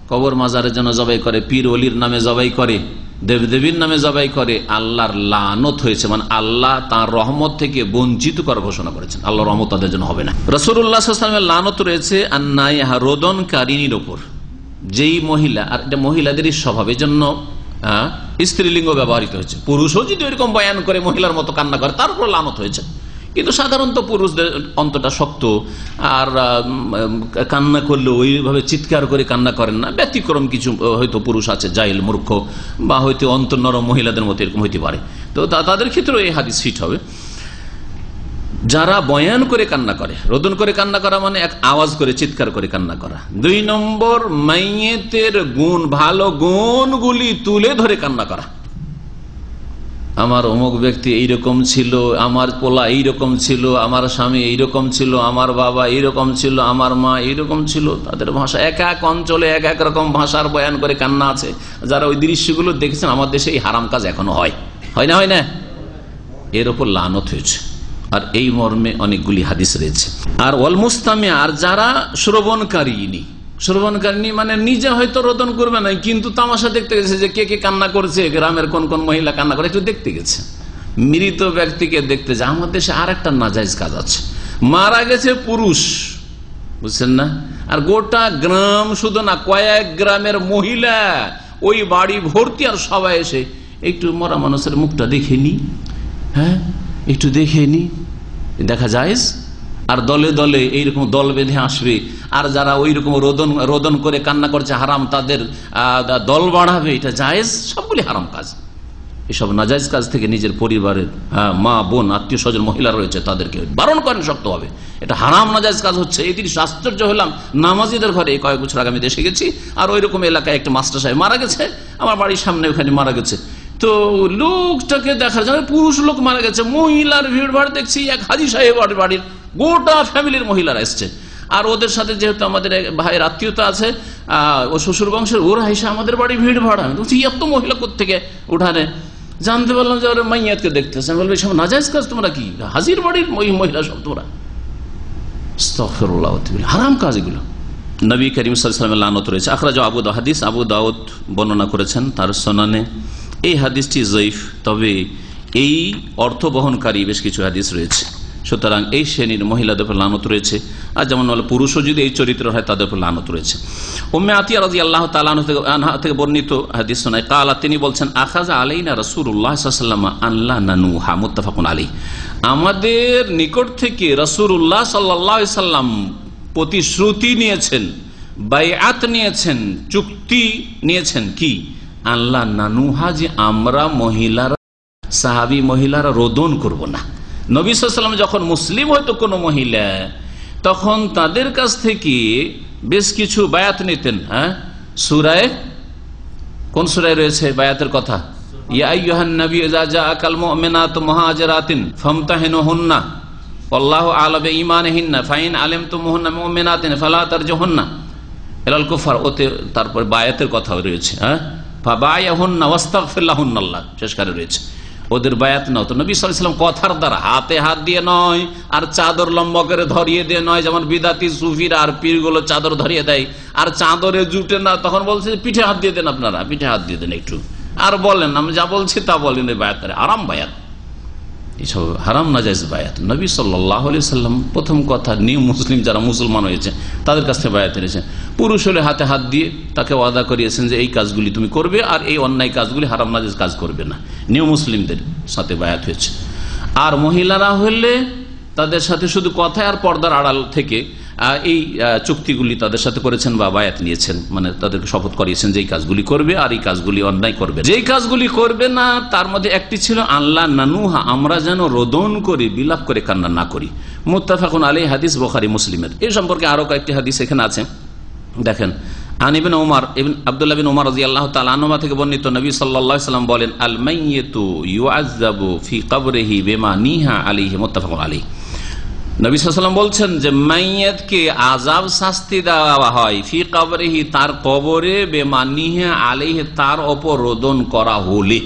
কবর মাজারের জন্য জবাই করে, পীর অলির নামে জবাই করে দেবদেবীর নামে জবাই করে, আল্লাহর লানত হয়েছে। মানে আল্লাহ তার রহমত থেকে বঞ্চিত করার ঘোষণা করেছেন। আল্লাহ রহমত তাদের জন্য হবে না। রসুল্লাহামের লানত রয়েছে আন্নাই রোদনকারিনীর ওপর। যেই মহিলা, আর এটা মহিলাদেরই স্বভাবের জন্য স্ত্রীলিঙ্গ ব্যবহৃত হয়েছে। পুরুষও যদি ওইরকম বয়ান করে মহিলার মতো কান্না করে, তার উপর লানত হয়েছে। কিন্তু সাধারণত পুরুষদের অন্তটা শক্ত, আর কান্না করলে ওইভাবে চিৎকার করে কান্না করেন না। ব্যতিক্রম কিছু হয়তো পুরুষ আছে, জাইল, মূর্খ, বা হয়তো অন্তর্নরম মহিলাদের মতো এরকম হইতে পারে। তো তাদের ক্ষেত্রেও এই হাদিস ফিট হবে। যারা বয়ান করে কান্না করে, রোদন করে কান্না করা মানে এক আওয়াজ করে চিৎকার করে কান্না করা। দুই নম্বর, মাইয়েতের গুণ, ভালো গুণগুলি তুলে ধরে কান্না করা। আমার অমুক ব্যক্তি এইরকম ছিল, আমার পোলা এইরকম ছিল, আমার স্বামী এইরকম ছিল, আমার বাবা এইরকম ছিল, আমার মা এইরকম ছিল। তাদের ভাষা এক এক অঞ্চলে এক এক রকম ভাষার বয়ান করে কান্না আছে। যারা ওই দৃশ্যগুলো দেখেছেন, আমার দেশে এই হারাম কাজ এখনও হয়। হয় না হয় না? এর ওপর লানত হয়েছে। আর এই মর্মে অনেকগুলি হাদিস রয়েছে। আর ওয়াল আর যারা শ্রবণকারিনী শ্রবণকারিনী মানে নিজে হয়তো রোদন করবে না কিন্তু তামাশা দেখতে গেছে যে কে কে কান্না করছে, গ্রামের কোন কোন মহিলা কান্না করে, একটু দেখতে গেছে। মৃত ব্যক্তিকে দেখতে যায়, আমার দেশে আর একটা নাজাইজ কাজ আছে। মারা গেছে পুরুষ, বুঝছেন না? আর গোটা গ্রাম শুধু না, কয়েক গ্রামের মহিলা, ওই বাড়ি ভর্তি আর সবাই এসে একটু মরা মানুষের মুখটা দেখে নি হ্যাঁ? একটু দেখে নি, দেখা যায় আর দলে দলে এইরকম দল বেঁধে আসবে। আর যারা ওই রকম রোদন রোদন করে কান্না করছে হারাম, তাদের দল বাড়াবে, এটা জায়েজ, সবগুলি হারাম কাজ। এসব নাজাইজ কাজ থেকে নিজের পরিবারের মা, বোন, আত্মীয় স্বজন, মহিলা রয়েছে, তাদেরকে বারণ করেন শক্তভাবে। এটা হারাম নাজাইজ কাজ হচ্ছে, এই জিনিস আশ্চর্য হলাম, নামাজিদের ঘরে কয়েক বছর আগে আমি দেশে গেছি, আর ওই রকম এলাকায় একটা মাস্টার সাহেব মারা গেছে, আমার বাড়ির সামনে ওখানে মারা গেছে। তো লোকটাকে দেখার জন্য, পুরুষ লোক মারা গেছে, মহিলার ভিড় ভাড় দেখছি, এক হাজি সাহেব বাড়ির গোটা ফ্যামিলির মহিলারা এসছে। আর ওদের সাথে যেহেতু আমাদের ভাইয়ের আত্মীয়তা আছে ও শ্বশুর বংশের ওরা এসে আমাদের বাড়ি ভিড় ভাড়া বলছি এত মহিলা থেকে উঠানে? জানতে পারলাম যে ওরা মাইয়াতকে দেখতেছে। আমি বলব সব নাজাইজ কাজ তোমরা কি? হাজির বাড়ির ওই মহিলা সব তোমরা? হারাম কাজ এগুলো। নবী করিম সাল্লামের লানত রয়েছে। আখরাজ আবু হাদিস, আবু দাউদ বর্ণনা করেছেন তার সনানে। এই হাদিসটি জয়ীফ, তবে এই অর্থ বহনকারী বেশ কিছু হাদিস রয়েছে। সুতরাং এই শ্রেণির মহিলাদের উপর লানত রয়েছে। আর যেমন পুরুষও যদি এই চরিত্র হয়, তাদের উপর লানত রয়েছে। উম্মে আতিয়া রাজি আল্লাহ তালাহ থেকে বর্ণিত হাদিস শোনায়, কালা তিনি বলছেন আখাজা আলাইনা রসুল্লাহ সাল্লাম আল্লাহ নানু হা মুত্তাফাকুন আলী আমাদের নিকট থেকে রসুল্লাহ সাল্লাহ সাল্লাম প্রতিশ্রুতি নিয়েছেন, বাইআত নিয়েছেন, চুক্তি নিয়েছেন কি? আল্লাহ নানুহা যে আমরা মহিলারা, সাহাবি মহিলারা রোদন করব না। নবী সাল্লাম যখন মুসলিম হয়তো কোনো মহিলা, তখন তাদের কাছ থেকে বেশ কিছু বায়াত নিতেন হ্যাঁ? সুরায়? কোন সুরায় রয়েছে বায়াতের কথা? তারপর বায়াতের কথা রয়েছে হ্যাঁ? ওদের বায়াত নাও। তো নবী সাল্লাম কথার দ্বারা হাতে হাত দিয়ে নয়, আর চাদর লম্বা করে ধরিয়ে দিয়ে নয়, যেমন বিদাতি, সুফিরা আর পীরগুলো চাদর ধরিয়ে দেয়। আর চাদরে জুটে না, তখন বলছে পিঠে হাত দিয়ে দেন আপনারা, পিঠে হাত দিয়ে দেন একটু। আর বলেন, আমি যা বলছি তা বলেন বায়াত আরাম বায়াত। এইসব হারাম নাজাইজ বায়াত। নবী সাল্লাহ সাল্লাম প্রথম কথা, নিউ মুসলিম যারা মুসলমান হয়েছে, তাদের কাছ থেকে বায়াত এনেছেন। পুরুষ হলে হাতে হাত দিয়ে তাকে ওয়াদা করিয়েছেন যে, এই কাজগুলি তুমি করবে আর এই অন্যায় কাজগুলি হারাম নাজাইজ কাজ করবে না। নিউ মুসলিমদের সাথে বায়াত হয়েছে। আর মহিলারা হলে তাদের সাথে শুধু কথা আর পর্দার আড়াল থেকে এই চুক্তিগুলি তাদের সাথে করেছেন বা বায়াত নিয়েছেন। মানে তাদেরকে শপথ করিয়েছেন যে কাজগুলি করবে আর এই কাজগুলি অন্যায় করবে। যেই কাজগুলি করবে না, তার মধ্যে একটি ছিল আল্লাহ নানুহা, আমরা যেন রোদন করে, বিলাপ করে কান্না না করি। মুত্তাফাকুন আলী হাদিস বোখারি, মুসলিমের। এই সম্পর্কে আরও কয়েকটি হাদিস এখানে আছে। দেখেন আনিবিন ওমর আল্লাহ থেকে বর্ণিত নবী সাল্লাম বলেন আল মাইয়েতু ইউআজাবু ফি কবরেহি বেমা নিহা আলিহি মুত্তাফাকুন আলী নবী সাল্লাম বলছেন যে মাইয়াতকে আজাব শাস্তি দেওয়া হয়, ফি কবরেহি, তার কবরে, বেমানিহে আলিহে তার ওপর রোদন করা হলে।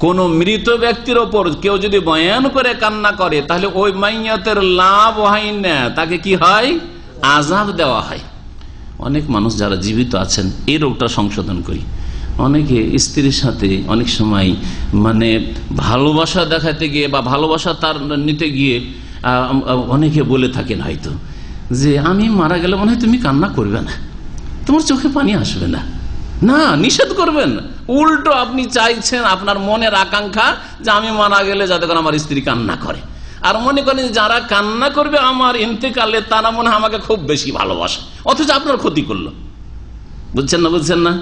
কোন মৃত ব্যক্তির ওপর কেউ যদি বয়ান করে কান্না করে, তাহলে ওই মাইয়াতের লাভ হয় না। তাকে কি হয়? আজাব দেওয়া হয়। অনেক মানুষ যারা জীবিত আছেন, এই রোগটা সংশোধন করি। অনেকে স্ত্রীর সাথে অনেক সময় মানে ভালোবাসা দেখাতে গিয়ে বা ভালোবাসা তার নিতে গিয়ে অনেকে বলে থাকেন হয়তো যে, আমি মারা গেলে মনে হয় তুমি কান্না করবে না। তোমার চোখে পানি আসবে না। না, নিষেধ করবেন। উল্টো আপনি চাইছেন আপনার মনের আকাঙ্ক্ষা যে, আমি মারা গেলে যাতে করে আমার স্ত্রী কান্না করে। আর মনে করেন যারা কান্না করবে আমার ইন্তেকালে, তারা মনে আমাকে খুব বেশি ভালোবাসে। অথচ আপনার ক্ষতি করল। বুঝছেন না বুঝছেন না?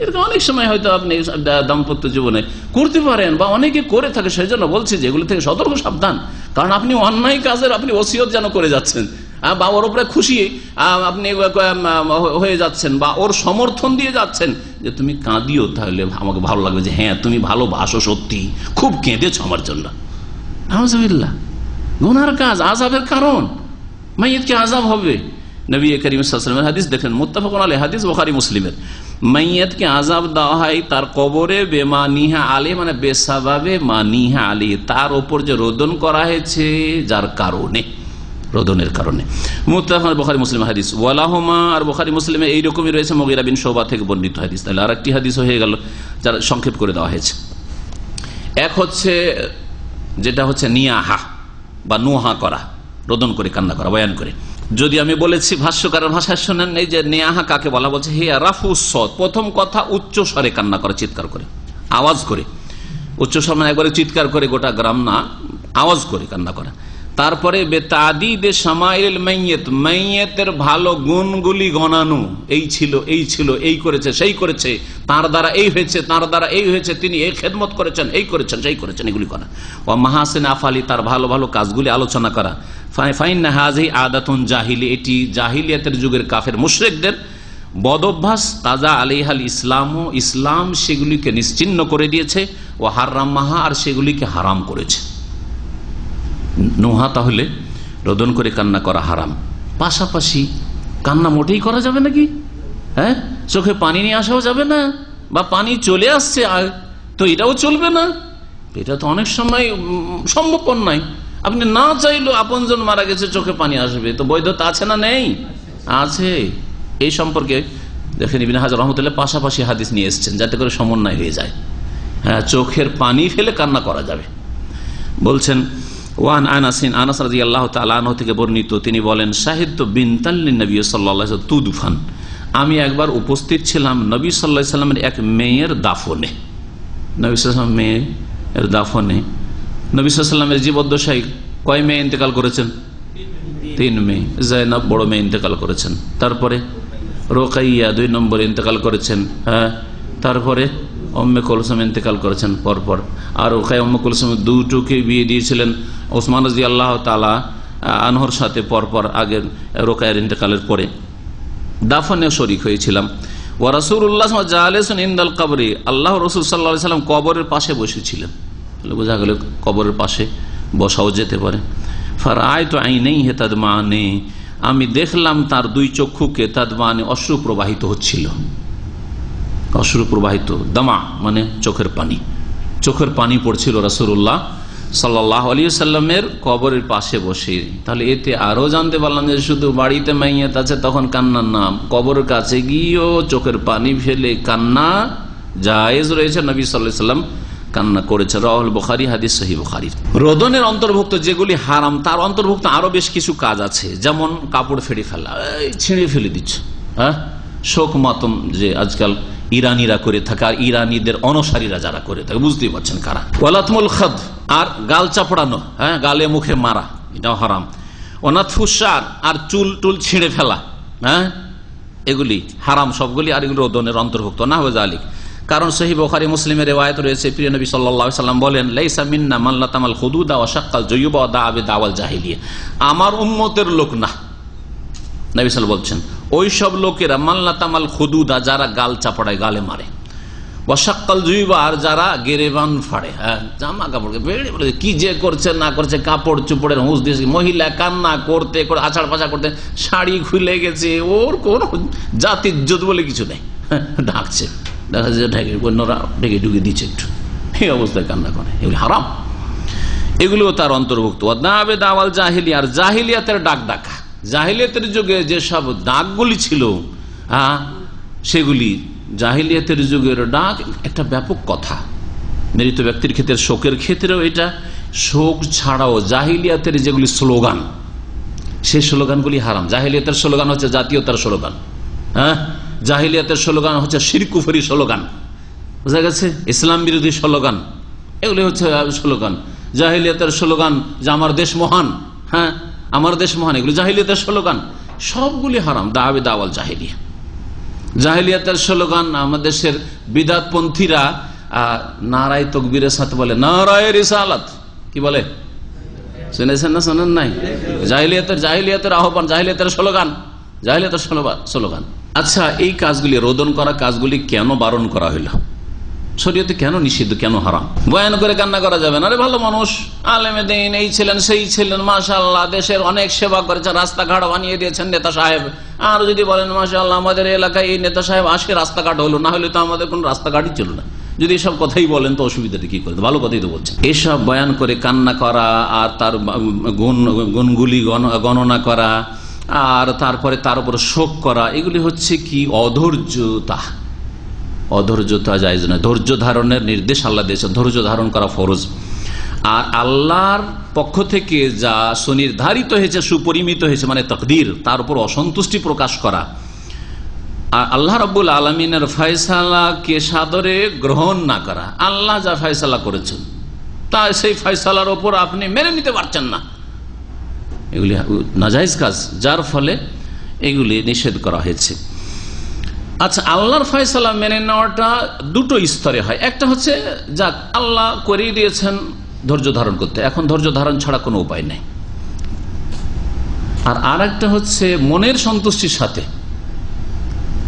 এরকম অনেক সময় হয়তো আপনি দাম্পত্য জীবনে করতে পারেন বা অনেকে করে থাকে সেই জন্য বলছি যে এগুলো থেকে সতর্ক, সাবধান। কারণ আপনি অন্যায় কাজের আপনি ওসিয়ত যেন করে যাচ্ছেন। বা ওর উপরে খুশি আপনি হয়ে যাচ্ছেন বা ওর সমর্থন দিয়ে যাচ্ছেন যে তুমি কাঁদিও তাহলে আমাকে ভালো লাগবে যে হ্যাঁ তুমি ভালোবাসো সত্যি। খুব কেঁদেছ আমার জন্য। আহমদুল্লাহ গুনার কাজ আজাবের কারণ। মাইয়তকে আজাব হবে। নবী করিম সাল্লামের হাদিস দেখেন মুত্তাফাকুন আলী হাদিস বোখারি, মুসলিমের। মাইয়াতকে আজাব দেওয়া হয় তার কবরে? বেমানিহা আলী মানে বেসাবাবে মানিহা আলী। তার ওপর যে রোদন করা হয়েছে, যার কারণে, রোদনের কারণে। মুত্তাফাক বোখারি মুসলিম হাদিস। ওয়ালাহমা, আর বোখারি, মুসলিমে এইরকমই রয়েছে। মগিরা বিন শোভা থেকে বর্ণিত হাদিস। তাহলে আর একটি হাদিস হয়ে গেল, যার সংক্ষেপ করে দেওয়া হয়েছে। এক হচ্ছে, যেটা হচ্ছে নিয়াহা, বা নুহা করা, রোদন করে, কান্না করা, বয়ান করে। যদি আমি বলেছি ভাষ্যকারের ভাষায় শোনেন এই যে নেয়াহা কাকে বলা বলছে? হে রাফু সৎ। প্রথম কথা উচ্চ স্বরে কান্না করে, চিৎকার করে। আওয়াজ করে। উচ্চ স্বর মানে একবারে চিৎকার করে গোটা গ্রাম না, আওয়াজ করে কান্না করা। তারপরে বেতাদিদে সামাইল মাইয়েত মাইয়েতের ভালো গুণগুলি গণানো। এই ছিল এই ছিল, এই করেছে, সেই করেছে। তার দ্বারা এই হয়েছে, তার দ্বারা এই হয়েছে, তিনি এই খেদমত করেছেন, এই করেছেন, সেই করেছেন, এগুলি করা। ও মাহাসেন আফালি, তার ভালো ভালো কাজগুলি আলোচনা করা। ফাই- ফাইন হাজি আদাতুন জাহিলি, এটি জাহিলিয়াতের যুগের কাফের মুশরেকদের বদভ্যাস। তাজা আলিহাল ইসলাম ও ইসলাম সেগুলিকে নিশ্চিন্ন করে দিয়েছে। ও হারাম মাহা, আর সেগুলিকে হারাম করেছে। নোহা তাহলে রোদন করে কান্না করা হারাম। পাশাপাশি কান্না মোটেই করা যাবে নাকি? হ্যাঁ? চোখে পানি নিয়ে আসাও যাবে না বা পানি চলে আসছে তো এটাও চলবে না। এটা তো অনেক সময় উম, সম্ভবপর নয়। আপনি না চাইলেও আপনজন মারা গেছে চোখে পানি আসবে। তো বৈধতা আছে না নেই? আছে। এই সম্পর্কে দেখেন ইবিন হাজার রহমতুল্লাহ পাশাপাশি হাদিস নিয়ে এসছেন যাতে করে সমন্বয় হয়ে যায়। হ্যাঁ চোখের পানি ফেলে কান্না করা যাবে। বলছেন ওয়ান আনাসিন আনাস রাজি আল্লাহ তালাহ থেকে বর্ণিত, তিনি বলেন সাহিত্য বিনতাল্লিন নবী সাল্লাহ তুদুফান। আমি একবার উপস্থিত ছিলাম নবী সাল্লাহ সাল্লামের এক মেয়ের দাফনে। নবী সাল্লাম মেয়ের দাফনে। নবী সাল্লামের জীবদ্দশাই কয় মেয়ে ইন্তেকাল করেছেন? তিন মেয়ে। জায়নাব বড় মেয়ে ইন্তেকাল করেছেন। তারপরে রোকাইয়া দুই নম্বরে ইন্তেকাল করেছেন। হ্যাঁ তারপরে অম্মে কলসম ইন্তেকাল করেছেন পরপর। আর ওখায় অম্মে কলসম দুটোকে বিয়ে দিয়েছিলেন ওসমান রাজি আল্লাহ তালা আনহর সাথে পরপর আগের রোকায়ের ইন্তেকালের পরে। দাফনে শরিক হয়েছিলাম। ও রসুল্লাহ জাহালেসন ইন্দাল কবরে, আল্লাহ রসুল সাল্লাহ সাল্লাম কবরের পাশে বসেছিলেন। বোঝা গেল কবরের পাশে বসাও যেতে পারে। ফার আয় তো আই নেই হে তাদ মানে আমি দেখলাম তার দুই চক্ষুকে তাদ মানে অশ্রু প্রবাহিত হচ্ছিল। অশ্রু প্রবাহিত দামা মানে চোখের পানি। চোখের পানি পড়ছিল রসুল্লাহ সাল্লাহ আলী সাল্লামের কবরের পাশে বসে। তাহলে এতে আরও জানতে পারলাম যে শুধু বাড়িতে মাইয়াত আছে, তখন কান্নার নাম। কবরের কাছে গিয়েও চোখের পানি ফেলে কান্না জায়েজ রয়েছে। নবী সাল্লাহ সাল্লাম কান্না করেছে। রহল বুখারি, হাদিস সহি বুখারি। রোদনের অন্তর্ভুক্ত যেগুলি হারাম, তার অন্তর্ভুক্ত আরও বেশ কিছু কাজ আছে। যেমন কাপড় ফেড়ে ফেলা ছিঁড়ে ফেলে দিচ্ছে হ্যাঁ? শোক মাতম যে আজকাল ইরানিরা করে থাকে আর ইরানিদের অনসারীরা যারা করে থাকে, বুঝতেই পারছেন কারা? ওয়ালাতমুল খাদ, আর গাল চাপড়ানো হ্যাঁ গালে মুখে মারা, এটাও হারাম। অনাথ ফুসার আর চুল টুল ছিঁড়ে ফেলা হ্যাঁ এগুলি হারাম সবগুলি, আর এগুলি রোদনের অন্তর্ভুক্ত, না হবে জালিক কারণ সহি বখারি মুসলিমের রেওয়ায়ত রয়েছে, প্রিয় নবী সাল্লাহ সাল্লাম বলেন, লাইসা মিন্না মাল্লা তামাল হুদুদা ওয়াশাক্কাল জয়ুবা দা আবে দাওয়াল জাহিলিয়া। আমার উম্মতের লোক না, নবী সাল বলছেন। ওই সব লোকেরা মাল্লা তামাল খুদুদা যারা গাল চাপড়ায় গালে মারে। ওয়াশাক্কাল জুইবা আর যারা গেরেবান ফাড়ে। হ্যাঁ জামা কাপড়কে বেড়ে কি যে করছে না করছে কাপড় চুপড়ের হুঁস দিয়েছে মহিলা কান্না করতে করে আছাড় পাছাড় করতে শাড়ি খুলে গেছে ওর কোন জাতির ইজ্জত বলে কিছু নেই। হ্যাঁ, ঢাকছে দেখা যাচ্ছে অন্যরা ঢেকে ঢুকে দিচ্ছে একটু। এই অবস্থায় কান্না করে। এগুলি হারাম। এগুলো তার অন্তর্ভুক্ত। দাওয়াল জাহিলি আর জাহিলিয়াতের ডাক ডাকা। জাহিলিয়াতের যুগে যেসব ডাকগুলি ছিল হ্যাঁ সেগুলি জাহিলিয়াতের যুগের ডাক একটা ব্যাপক কথা। মৃত ব্যক্তির ক্ষেত্রে, শোকের ক্ষেত্রেও এটা। শোক ছাড়াও জাহিলিয়াতের যেগুলি স্লোগান, সেই স্লোগানগুলি হারাম। জাহিলিয়াতের স্লোগান হচ্ছে জাতীয়তার স্লোগান হ্যাঁ? জাহিলিয়াতের স্লোগান হচ্ছে শিরকুফরি স্লোগান। বোঝা গেছে? ইসলাম বিরোধী স্লোগান, এগুলি হচ্ছে স্লোগান। জাহিলিয়াতের স্লোগান যে আমার দেশ মহান হ্যাঁ? আমার দেশ মহান, এগুলি জাহিলিয়াতের স্লোগান। সবগুলি হারাম দাওয়াবে দাওয়াল জাহিলিয়া। জাহিলিয়াতের স্লোগান আমাদের দেশের বিদাতপন্থীরা নারায় তকবীরের সাথে বলে, নারায় রিসালাত। কি বলে? শুনেছেন না শোনেন নাই? জাহিলিয়াতের জাহিলিয়াতের আহ্বান, জাহিলিয়াতের স্লোগান জাহিলিয়াতের স্লোগান। আচ্ছা এই কাজগুলি, রোদন করা কাজগুলি কেন বারণ করা হইল? শরীয়তে কেন নিষিদ্ধ, কেন হারাম? বয়ান করে কান্না করা যাবে না। ভালো মানুষ। আলেমে দিন, এই ছিলেন, সেই ছিলেন মাশাল্লাহ দেশের অনেক সেবা করেছেন, রাস্তাঘাট বানিয়ে দিয়েছেন নেতা সাহেব। আর যদি বলেন মাশাল্লাহ আমাদের এলাকায় এই নেতা সাহেব আসে, রাস্তাঘাট হলো, না হলে তো আমাদের কোন রাস্তাঘাটই ছিল না। যদি এসব কথাই বলেন, তো অসুবিধাটা কি করতে ভালো কথাই তো বলছেন। এসব বয়ান করে কান্না করা, আর তার গুণ, গুণগুলি গণনা করা, আর তারপরে তার উপর শোক করা, এগুলি হচ্ছে কি? অধৈর্যতা। অধৈর্যতা যায় না ধৈর্য ধারণের নির্দেশ আল্লাহ দিয়েছেন। ধৈর্য ধারণ করা ফরজ। আর আল্লাহর পক্ষ থেকে যা সুনির্ধারিত হয়েছে, সুপরিমিত হয়েছে মানে তকদির, তার উপর অসন্তুষ্টি প্রকাশ করা। আর আল্লাহ রব্বুল আলমিনের ফয়সালাকে সাদরে গ্রহণ না করা। আল্লাহ যা ফয়সালা করেছেন, তা সেই ফয়সালার ওপর আপনি মেনে নিতে পারছেন না। এগুলি নাজাইজ কাজ, যার ফলে এগুলি নিষেধ করা হয়েছে। আচ্ছা আল্লাহর ফয়সালা মেনে নেওয়াটা দুটো স্তরে হয়। একটা হচ্ছে, যাক, আল্লাহ করিয়ে দিয়েছেন ধৈর্য ধারণ করতে। এখন ধৈর্য ধারণ ছাড়া কোনো উপায় নেই। আর আর একটা হচ্ছে, মনের সন্তুষ্টির সাথে।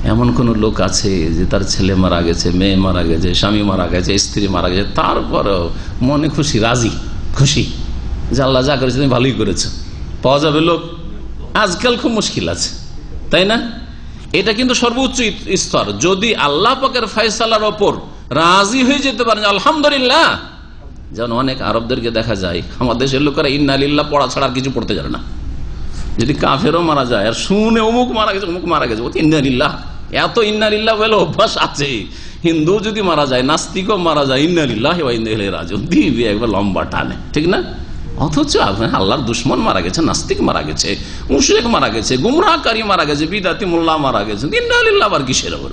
এমন কোন লোক আছে যে তার ছেলে মারা গেছে, মেয়ে মারা গেছে, স্বামী মারা গেছে, স্ত্রী মারা গেছে, তারপরেও মনে খুশি, রাজি, খুশি যে আল্লাহ যা করেছে তুমি ভালোই করেছ। পাওয়া যাবে লোক। আজকাল খুব মুশকিল আছে। তাই না? এটা কিন্তু সর্বোচ্চ স্তর। যদি আল্লাহ পাকের ফয়সালার ওপর রাজি হয়ে যেতে পারেন, আলহামদুলিল্লাহ। যেমন অনেক আরবদেরকে দেখা যায় আমাদের দেশের লোকেরা ইন্নালিল্লাহ পড়া ছাড়া আর কিছু পড়তে জানে না। যদি কাফেরও মারা যায়, আর শুনে অমুক মারা গেছে, অমুক মারা গেছে ইন্নালিল্লাহ এত ইন্নালিল্লাহ বলে অভ্যাস আছে। হিন্দু যদি মারা যায়, নাস্তিকও মারা যায় ইন্নালিল্লাহ রাজ দিবি একবার লম্বা টানে, ঠিক না? অথচ আল্লাহর দুশ্মন মারা গেছে, নাস্তিক মারা গেছে, মুশরেক মারা গেছে, গুমরাহকারী মারা গেছে, বিদাতি মোল্লা মারা গেছে, ইন্নালিল্লাহ আবার কিসের ওপর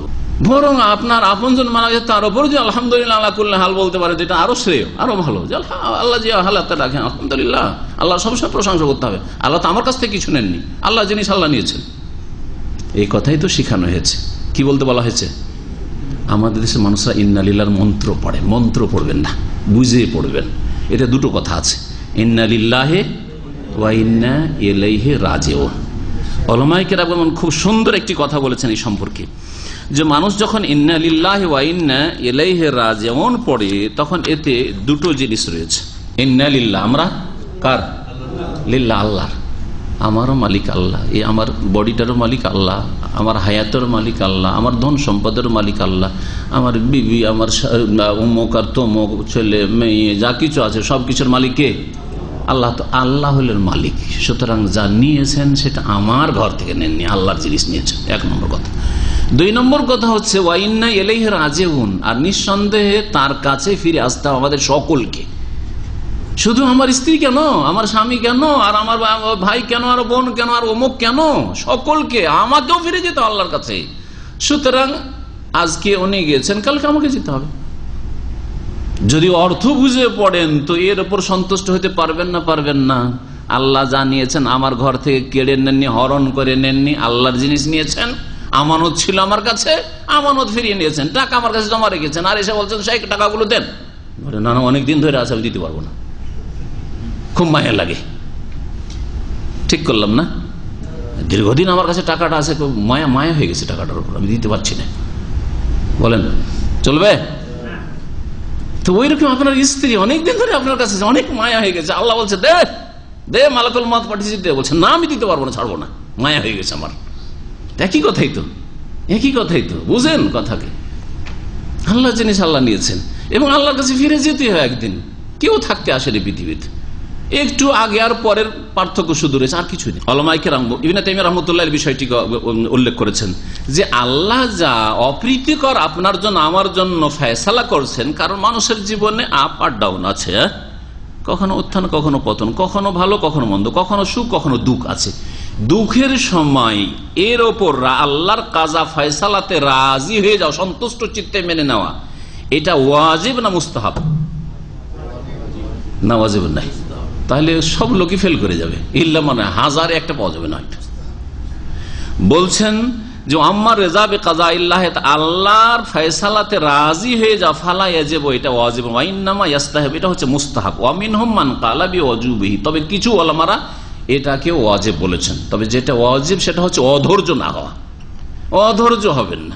বরং আপনার আপনজন মারা গেছে, তার উপর যে আলহামদুলিল্লাহ আল্লাহ করলে হাল বলতে পারে, যেটা আরও শ্রেয়, আরও ভালো, যে আল্লাহ যে হালাতে রাখেন, আলহামদুলিল্লাহ আল্লাহ সবসময় প্রশংসা করতে হবে। আল্লাহ তো আমার কাছ থেকে কিছু নেননি, আল্লাহ জিনিস আল্লাহ নিয়েছেন। এই কথাই তো শিখানো হয়েছে। কি বলতে বলা হয়েছে? আমাদের দেশের মানুষরা ইন্নালিল্লার মন্ত্র পড়ে, মন্ত্র পড়বেন না, বুঝে পড়বেন। এটা দুটো কথা আছে। ইন্না এলাইহে খুব সুন্দর একটি কথা বলেছেন এই সম্পর্কে, যে মানুষ যখন পড়ে, তখন এতে দুটো জিনিস রয়েছে। ইন্নালিল্লাহ আমরা কার? লিল্লা আল্লাহর। আমারও মালিক আল্লাহ, এই আমার বডিটারও মালিক আল্লাহ, আমার হায়াতের মালিক আল্লাহ, আমার ধন সম্পদের মালিক আল্লাহ, আমার বিবি, আমার অমুক আর তমুক, ছেলে, মেয়ে, যা কিছু আছে সব কিছুর মালিক কে? আল্লাহ তো আল্লাহ হলেন মালিক। সুতরাং যা নিয়েছেন সেটা আমার ঘর থেকে নেননি, আল্লাহর জিনিস নিয়েছেন। এক নম্বর কথা। দুই নম্বর কথা হচ্ছে ওয়াইন্না এলেহের আজেউন আর নিঃসন্দেহে তার কাছে ফিরে আসতে আমাদের সকলকে। শুধু আমার স্ত্রী কেন? আমার স্বামী কেন? আর আমার ভাই কেন? আর বোন কেন? আর অমুক কেন? সকলকে, আমাকেও ফিরে যেতে আল্লাহর কাছে। সুতরাং আজকে উনি গেছেন কালকে আমাকে যেতে হবে। যদি অর্থ বুঝে পড়েন, তো এর উপর সন্তুষ্ট হতে পারবেন না পারবেন না। আল্লাহ জানিয়েছেন আমার ঘর থেকে কেড়ে নেননি, হরণ করে নেননি, আল্লাহর জিনিস নিয়েছেন, আমানত ছিল আমার কাছে, আমানত ফিরিয়ে নিয়েছেন, টাকা আমার কাছে জমা রেখেছেন, আর এসে বলছেন সেই টাকাগুলো দেন। না না, অনেকদিন ধরে আছে আমি দিতে পারব না। খুব মায়া লাগে। ঠিক করলাম না? দীর্ঘদিন আমার কাছে টাকাটা আছে মায়া মায়া হয়ে গেছে টাকাটার উপর, আমি দিতে পারছি না। বলেন, চলবে? তো ওই রকম আপনার স্ত্রী অনেকদিন ধরে আপনার কাছে অনেক মায়া হয়ে গেছে। আল্লাহ বলছে, দে দে, মালাকুল মত পাঠিয়েছি, দে। বলছে, না, আমি দিতে পারব না, ছাড়বো না। মায়া হয়ে গেছে আমার। একই কথাই তো, একই কথাই তো, বুঝেন কথাকে। আল্লাহ জিনিস আল্লাহ নিয়েছেন। এবং আল্লাহর কাছে ফিরে যেতে হয় একদিন। কেউ থাকতে আসেনি পৃথিবীতে। একটু আগে আর পরের পার্থক্য শুধু রয়েছে, আর কিছুই নেই। তাইমিয়া রহমতুল্লাহ বিষয়টি উল্লেখ করেছেন যে আল্লাহ যা অপ্রীতিকর আপনার জন্য, আমার জন্য ফয়সালা করছেন, কারণ মানুষের জীবনে আপ আর ডাউন আছে হ্যাঁ? কখনো উত্থান, কখনো পতন, কখনো ভালো, কখনো মন্দ, কখনো সুখ, কখনো দুঃখ আছে। দুঃখের সময় এর ওপর আল্লাহর কাজা ফয়সালাতে রাজি হয়ে যাও, সন্তুষ্ট চিত্তে মেনে নেওয়া। এটা ওয়াজিব না মুস্তাহাব? না, ওয়াজিব নাই। তাহলে সব লোকই ফেল করে যাবে। ইল্লা মানে হাজারে একটা পাওয়া যাবে না। বলছেন যে আম্মার রেজাবে কাজা ইল্লাহ আল্লাহর ফয়সালাতে রাজি হয়ে যা, ফালা ইয়াজিব, এটা ওয়াজিব। ওয়াইন্নামা ইয়াস্তাহিব, এটা হচ্ছে মুস্তাহাব। ওয়ামিন মান কালাবি ওয়াজুবিহি। তবে কিছু ওলামারা এটাকে ওয়াজেব বলেছেন। তবে যেটা ওয়াজিব, সেটা হচ্ছে অধৈর্য না হওয়া। অধৈর্য হবেন না।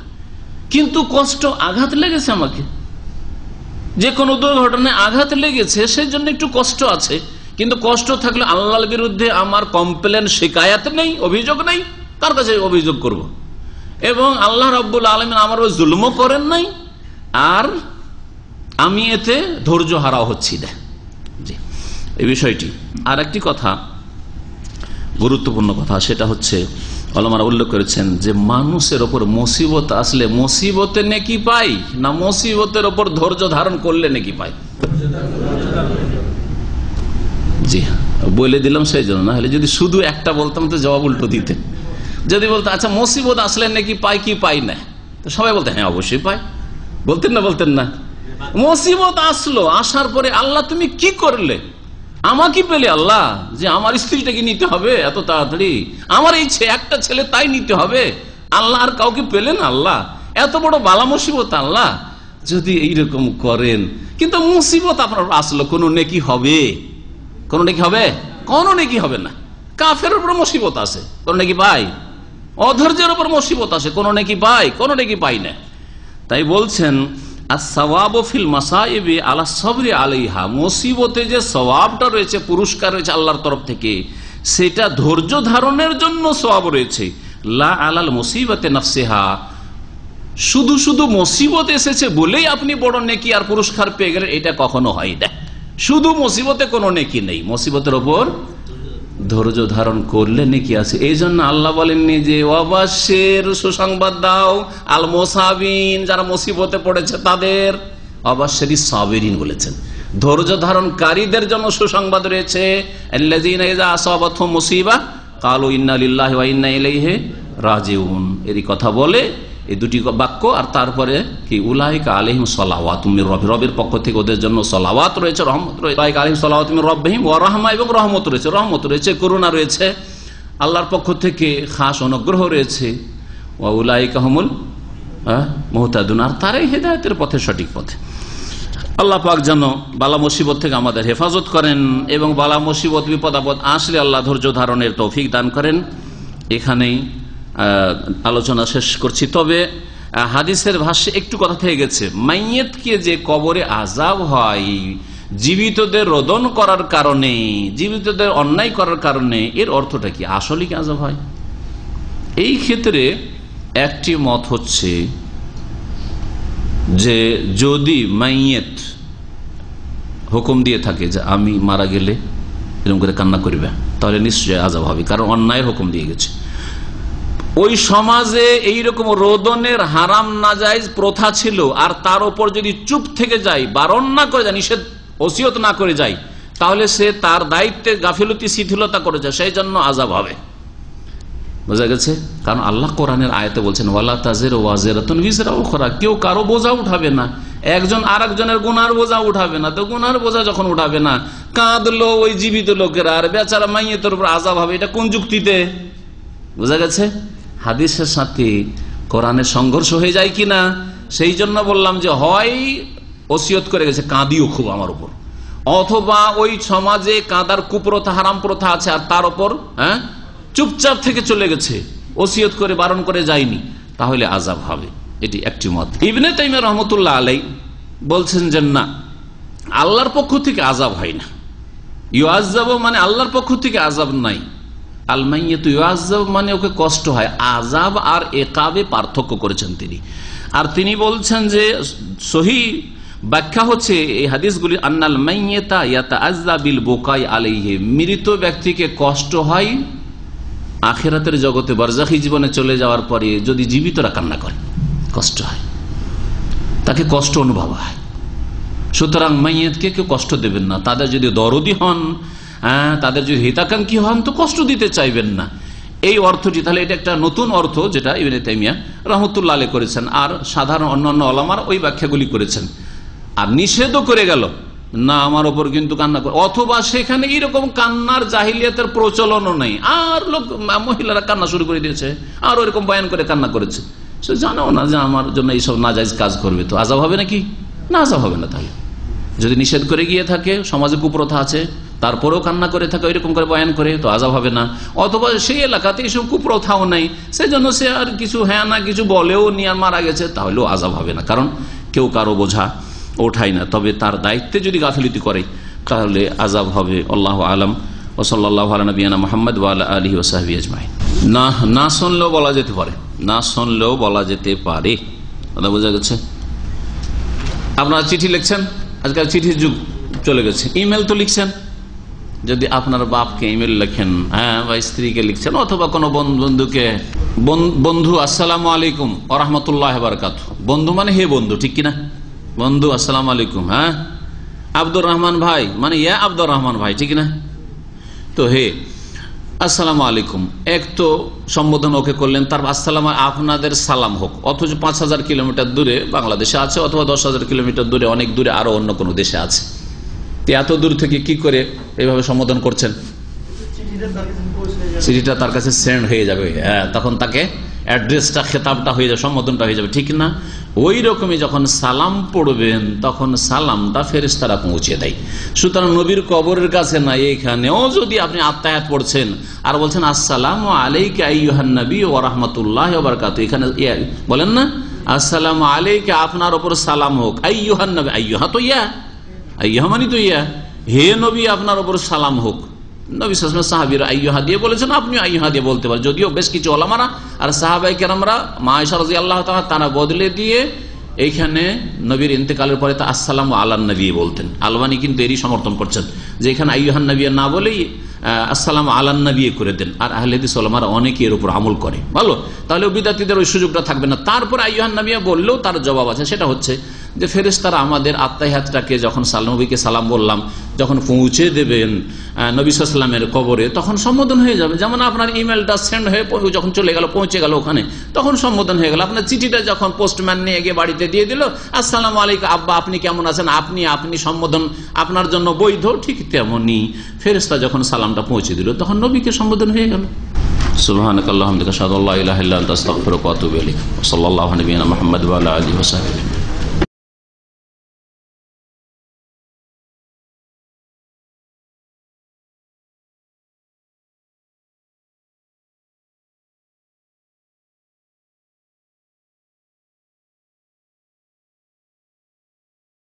কিন্তু কষ্ট আঘাত লেগেছে আমাকে। যে কোনো দুর্ঘটনায় আঘাত লেগেছে সেই জন্য একটু কষ্ট আছে। কিন্তু কষ্ট থাকলে আল্লাহর বিরুদ্ধে আমার কমপ্লেন শিকায়াত নেই, অভিযোগ নেই তার কাছে অভিযোগ করব। এবং আল্লাহ রব্বুল আলমিন আমার ওই জুলমও করেন নাই, আর আমি এতে ধৈর্য হারা হচ্ছি না। জি, এই বিষয়টি। আর একটি কথা, গুরুত্বপূর্ণ কথা, সেটা হচ্ছে অলমারা উল্লেখ করেছেন যে মানুষের ওপর মুসিবত আসলে মুসিবতে নেকি পাই, না মুসিবতের ওপর ধৈর্য ধারণ করলে নেকি পাই? জি, বলে দিলাম সেই জন্য না হলে যদি শুধু একটা বলতাম তো জবাব উল্টো দিতে যদি বলতো আচ্ছা মুসিবত আসলে নাকি পাই কি পাই না? তো সবাই বলতে হ্যাঁ অবশ্যই পাই বলতেন না বলতেন না। মুসিবত আসলো, আসার পরে আল্লাহ, তুমি কি করলে? আমাকে পেলে আল্লাহ, যে আমার স্ত্রীটাকে নিতে হবে এত তাড়াতাড়ি? আমার এই একটা ছেলে তাই নিতে হবে? আল্লাহ আর কাউকে পেলেন আল্লাহ? এত বড় বালা মুসিবত আল্লাহ? যদি এইরকম করেন, কিন্তু মুসিবত আপনার আসলো, কোনো নেকি হবে? কোনো নেকি হবে? কোনো নাকি হবে না? কাফের উপর মুসিবত আছে কোনো নাকি পাই? অধৈর্যের উপর মুসিবত আছে কোনো নাকি পাই? কোনো নাকি পাই না? তাই বলছেন ফিল আলা যে রয়েছে, পুরস্কার রয়েছে আল্লাহর তরফ থেকে, সেটা ধৈর্য ধারণের জন্য রয়েছে। লা আলাল শুধু শুধু মুসিবত এসেছে বলেই আপনি বড় নেকি আর পুরস্কার পেয়ে গেলেন, এটা কখনো হয় না। শুধু মুসিবতে কোনো নেকি নেই। মুসিবতের ওপর ধৈর্য ধারণ করলে নেকি আছে। এই জন্য আল্লাহ বলেননি যে অবাসের সুসংবাদ দাও। আল মোসাবিন যারা মুসিবতে পড়েছে তাদের অবাসেরই সাবেরিন বলেছেন। ধৈর্য ধারণকারীদের জন্য সুসংবাদ রয়েছে। মুসিবা, কালু ইন্না লিল্লাহি ইন্না ইলাইহি রাজিউন। এরই কথা বলে এই দুটি বাক্য আর তারপরে কি, উলাইকা আলহিম সলাওয়াত তুমি রব, রবের পক্ষ থেকে ওদের জন্য সলাওয়াত রয়েছে, রহমত রয়েছে আলহিম সলাওয়াত তুমি রব্বাহিম ও রহমা এবং রহমত রয়েছে রহমত রয়েছে, করুণা রয়েছে, আল্লাহর পক্ষ থেকে খাস অনুগ্রহ রয়েছে। ও উলাইকা হমুল মোহতাদুন, আর তারাই হেদায়তের পথে, সঠিক পথে। আল্লাহ পাক যেন বালা মুসিবত থেকে আমাদের হেফাজত করেন এবং বালা মুসিবত, বিপদ, আপদ আসলে আল্লাহ ধৈর্য ধারণের তৌফিক দান করেন। এখানেই আলোচনা শেষ করছি। তবে হাদিসের ভাষ্যে একটু কথা থেকে গেছে। মাইয়েতকে যে কবরে আজাব হয়, জীবিতদের রোদন করার কারণে, জীবিতদের অন্যায় করার কারণে, এর অর্থটা কি? আসলে কি আজাব হয়? এই ক্ষেত্রে একটি মত হচ্ছে যে, যদি মাইয়েত হুকুম দিয়ে থাকে যে, আমি মারা গেলে এরকম করে কান্না করিবে তাহলে নিশ্চয়ই আজাব হবে। কারণ অন্যায় হুকুম দিয়ে গেছে। ওই সমাজে এইরকম রোদনের হারাম নাজাইজ প্রথা ছিল, আর তার উপর যদি চুপ থেকে যায়, বারণ না করে যায়, নিষেধ, ওসিয়ত না করে যায়, তাহলে সে তার দায়িত্বে গাফিলতি, শিথিলতা করেছে, সেই জন্য আজাব হবে। বোঝা গেছে? কারণ আল্লাহ কোরআনের আয়তে বলছেন, ওয়ালা তাজের ওয়াজেরাতুন বিজরা উখরা কেউ কারও বোঝা উঠাবে না। একজন আর একজনের গুনার বোঝা উঠাবে না, তো গুনার বোঝা যখন উঠাবে না, কাঁদলো ওই জীবিত লোকেরা, আর বেচারা মাইয়ে তোর উপর আজাব হবে, এটা কোন যুক্তিতে? বোঝা গেছে? হাদিসের সাথে কোরআনের সংঘর্ষ হয়ে যায় কিনা, সেই জন্য বললাম যে হয়, ওসিয়ত করে গেছে, কাঁদিও খুব আমার উপর। অথবা ওই সমাজে কাঁদার কুপ্রথা, হারাম প্রথা আছে, আর তার উপর হ্যাঁ চুপচাপ থেকে চলে গেছে, ওসিয়ত করে বারণ করে যায়নি, তাহলে আজাব হবে। এটি একটি মত। ইবনে তাইমে রহমতুল্লাহ আলাই বলছেন যে না, আল্লাহর পক্ষ থেকে আজাব হয় না। ইউ আজাব মানে আল্লাহর পক্ষ থেকে আজাব নাই। আলমাইয়াত মানে ওকে কষ্ট হয়। আজাব আর একাবে পার্থক্য করেছেন তিনি। আর তিনি বলছেন যে সহি ব্যাখ্যা হচ্ছে এই হাদিসগুলি, আন্নাল মাইয়েতা ইয়াতা আজা বিল বোকাই আলাইহে। মৃত ব্যক্তিকে কষ্ট হয় আখেরাতের জগতে বরজাখি জীবনে চলে যাওয়ার পরে যদি জীবিতরা কান্না করে, কষ্ট হয়। তাকে কষ্ট অনুভব হয়। সুতরাং মাইয়েতকে কেউ কষ্ট দেবেন না। তাদের যদি দরদি হন হ্যাঁ তাদের যদি হিতাকাঙ্ক্ষী হন, তো কষ্ট দিতে চাইবেন না। এই অর্থটি, তাহলে এটা একটা নতুন অর্থ যেটা ইবিনে তাইমিয়া রহমতুল্লাহ আলী করেছেন, আর সাধারণ অন্যান্য আলামার ওই ব্যাখ্যাগুলি করেছেন। আর নিষেধও করে গেল, না, আমার ওপর কিন্তু কান্না করে অথবা সেখানে এইরকম কান্নার জাহিলিয়াতের প্রচলনও নেই। আর লোক, মহিলারা কান্না শুরু করে দিয়েছে, আর ওইরকম বয়ান করে কান্না করেছে। সে জানাও না যে আমার জন্য এইসব নাজাইজ কাজ করবে, তো আজাব হবে নাকি? না, আজাব হবে না তাহলে। যদি নিষেধ করে গিয়ে থাকে, সমাজে কুপ্রথা আছে তারপরেও কান্না করে থাকে, ওইরকম করে বয়ান করে, তো আজাব হবে না। অথবা সেই এলাকাতে এইসব কুপ্রথাও নেই, সেজন্য সে আর কিছু হ্যাঁ না, কিছু বলেও নিয়ে আর মারা গেছে, তাহলেও আজাব হবে না। কারণ কেউ কারও বোঝা ওঠাই না। তবে তার দায়িত্বে যদি গাফিলিতি করে, তাহলে আজাব হবে। আল্লাহ আলম। ও সাল্লাহ নবীনা মোহাম্মদ আলহি ওসাহাবি আজমাই না না শুনলেও বলা যেতে পারে। না শুনলেও বলা যেতে পারে। কথা বোঝা গেছে? আপনারা চিঠি লিখছেন? আজকাল চিঠির যুগ চলে গেছে। ইমেল তো লিখছেন? যদি আপনার বাপকে ইমেল লেখেন হ্যাঁ বা স্ত্রীকে লিখছেন, অথবা কোনো বন্ধুকে বন্ধু, আসসালাম আলাইকুম রহমতুল্লাহ বারকাত বন্ধু মানে হে বন্ধু, ঠিক কিনা? বন্ধু, আসসালাম আলাইকুম হ্যাঁ? আব্দুর রহমান ভাই মানে ইয়া আব্দুর রহমান ভাই, ঠিক না তো হে, আসসালাম আলাইকুম। এক তো সম্বোধন ওকে করলেন, তার আসসালাম আপনাদের সালাম হোক। অথচ পাঁচ হাজার কিলোমিটার দূরে বাংলাদেশে আছে, অথবা দশ হাজার কিলোমিটার দূরে, অনেক দূরে আরও অন্য কোনো দেশে আছে। এত দূর থেকে কি করে এইভাবে সম্বোধন করছেন? চিঠিটা তার কাছে সেন্ড হয়ে যাবে। হ্যাঁ তখন তাকে অ্যাড্রেসটা খেতাবটা হয়ে যাবে, সম্বোধনটা হয়ে যাবে, ঠিক না? ওই রকমই যখন সালাম পড়বেন, তখন সালামটা ফেরেস্তারা পৌঁছে দেয়। সুতরাং নবীর কবরের কাছে না এইখানেও যদি আপনি আত্মায়াত পড়ছেন, আর বলছেন, আসসালাম আলাইকাহান্নবী ও রহমতুল্লাহ বারকাত এখানে বলেন না? আসসালাম আলাইকা, আপনার ওপর সালাম হোক। আইহান্নবী আইহা তো ইয়া। তো ইয়া হে নবী, আপনার ওপর সালাম হোক। দিয়ে বলেছেন আপনি বলতে পারেন। যদিও বেশ কিছু আর আল্লাহ তারা বদলে দিয়ে এইখানে নবীর ইন্তেকালের পরে তা আসসালাম বলতেন। আলবানি কিন্তু এরই সমর্থন করছেন যে এখানে আইহান নবী না বলেই আসসালাম আল্লাহ নবী করে দেন। আর আহলেদিস ওলামারা অনেকে এর উপর আমল করে। ভালো? তাহলে বিদ্যার্থীদের ওই সুযোগটা থাকবে না। তারপর আইহান নবিয়া বললেও তার জবাব আছে। সেটা হচ্ছে যে ফেরেস্তারা আমাদের আত্মাহাতটাকে যখন সালনবীকে সালাম বললাম, যখন পৌঁছে দেবেন নবী সাল্লামের কবরে, তখন সম্বোধন হয়ে যাবে। যেমন আপনার ইমেলটা সেন্ড হয়ে যখন চলে গেল, পৌঁছে গেল ওখানে, তখন সম্বোধন হয়ে গেল। আপনার চিঠিটা যখন পোস্টম্যান নিয়ে গিয়ে বাড়িতে দিয়ে দিল, আসসালাম আলাইকুম, আব্বা, আপনি কেমন আছেন? আপনি আপনি সম্বোধন, আপনার জন্য বৈধ? ঠিক তেমনই। ফেরেস্তা যখন সালামটা পৌঁছে দিল, তখন নবীকে সম্বোধন হয়ে গেল। ওয়া আতুবু ইলাইক। সাল্লাল্লাহু আলাইহি ওয়া সাল্লাম মুহাম্মদ ওয়া আলা আলিহি ওয়া সাহবিহি।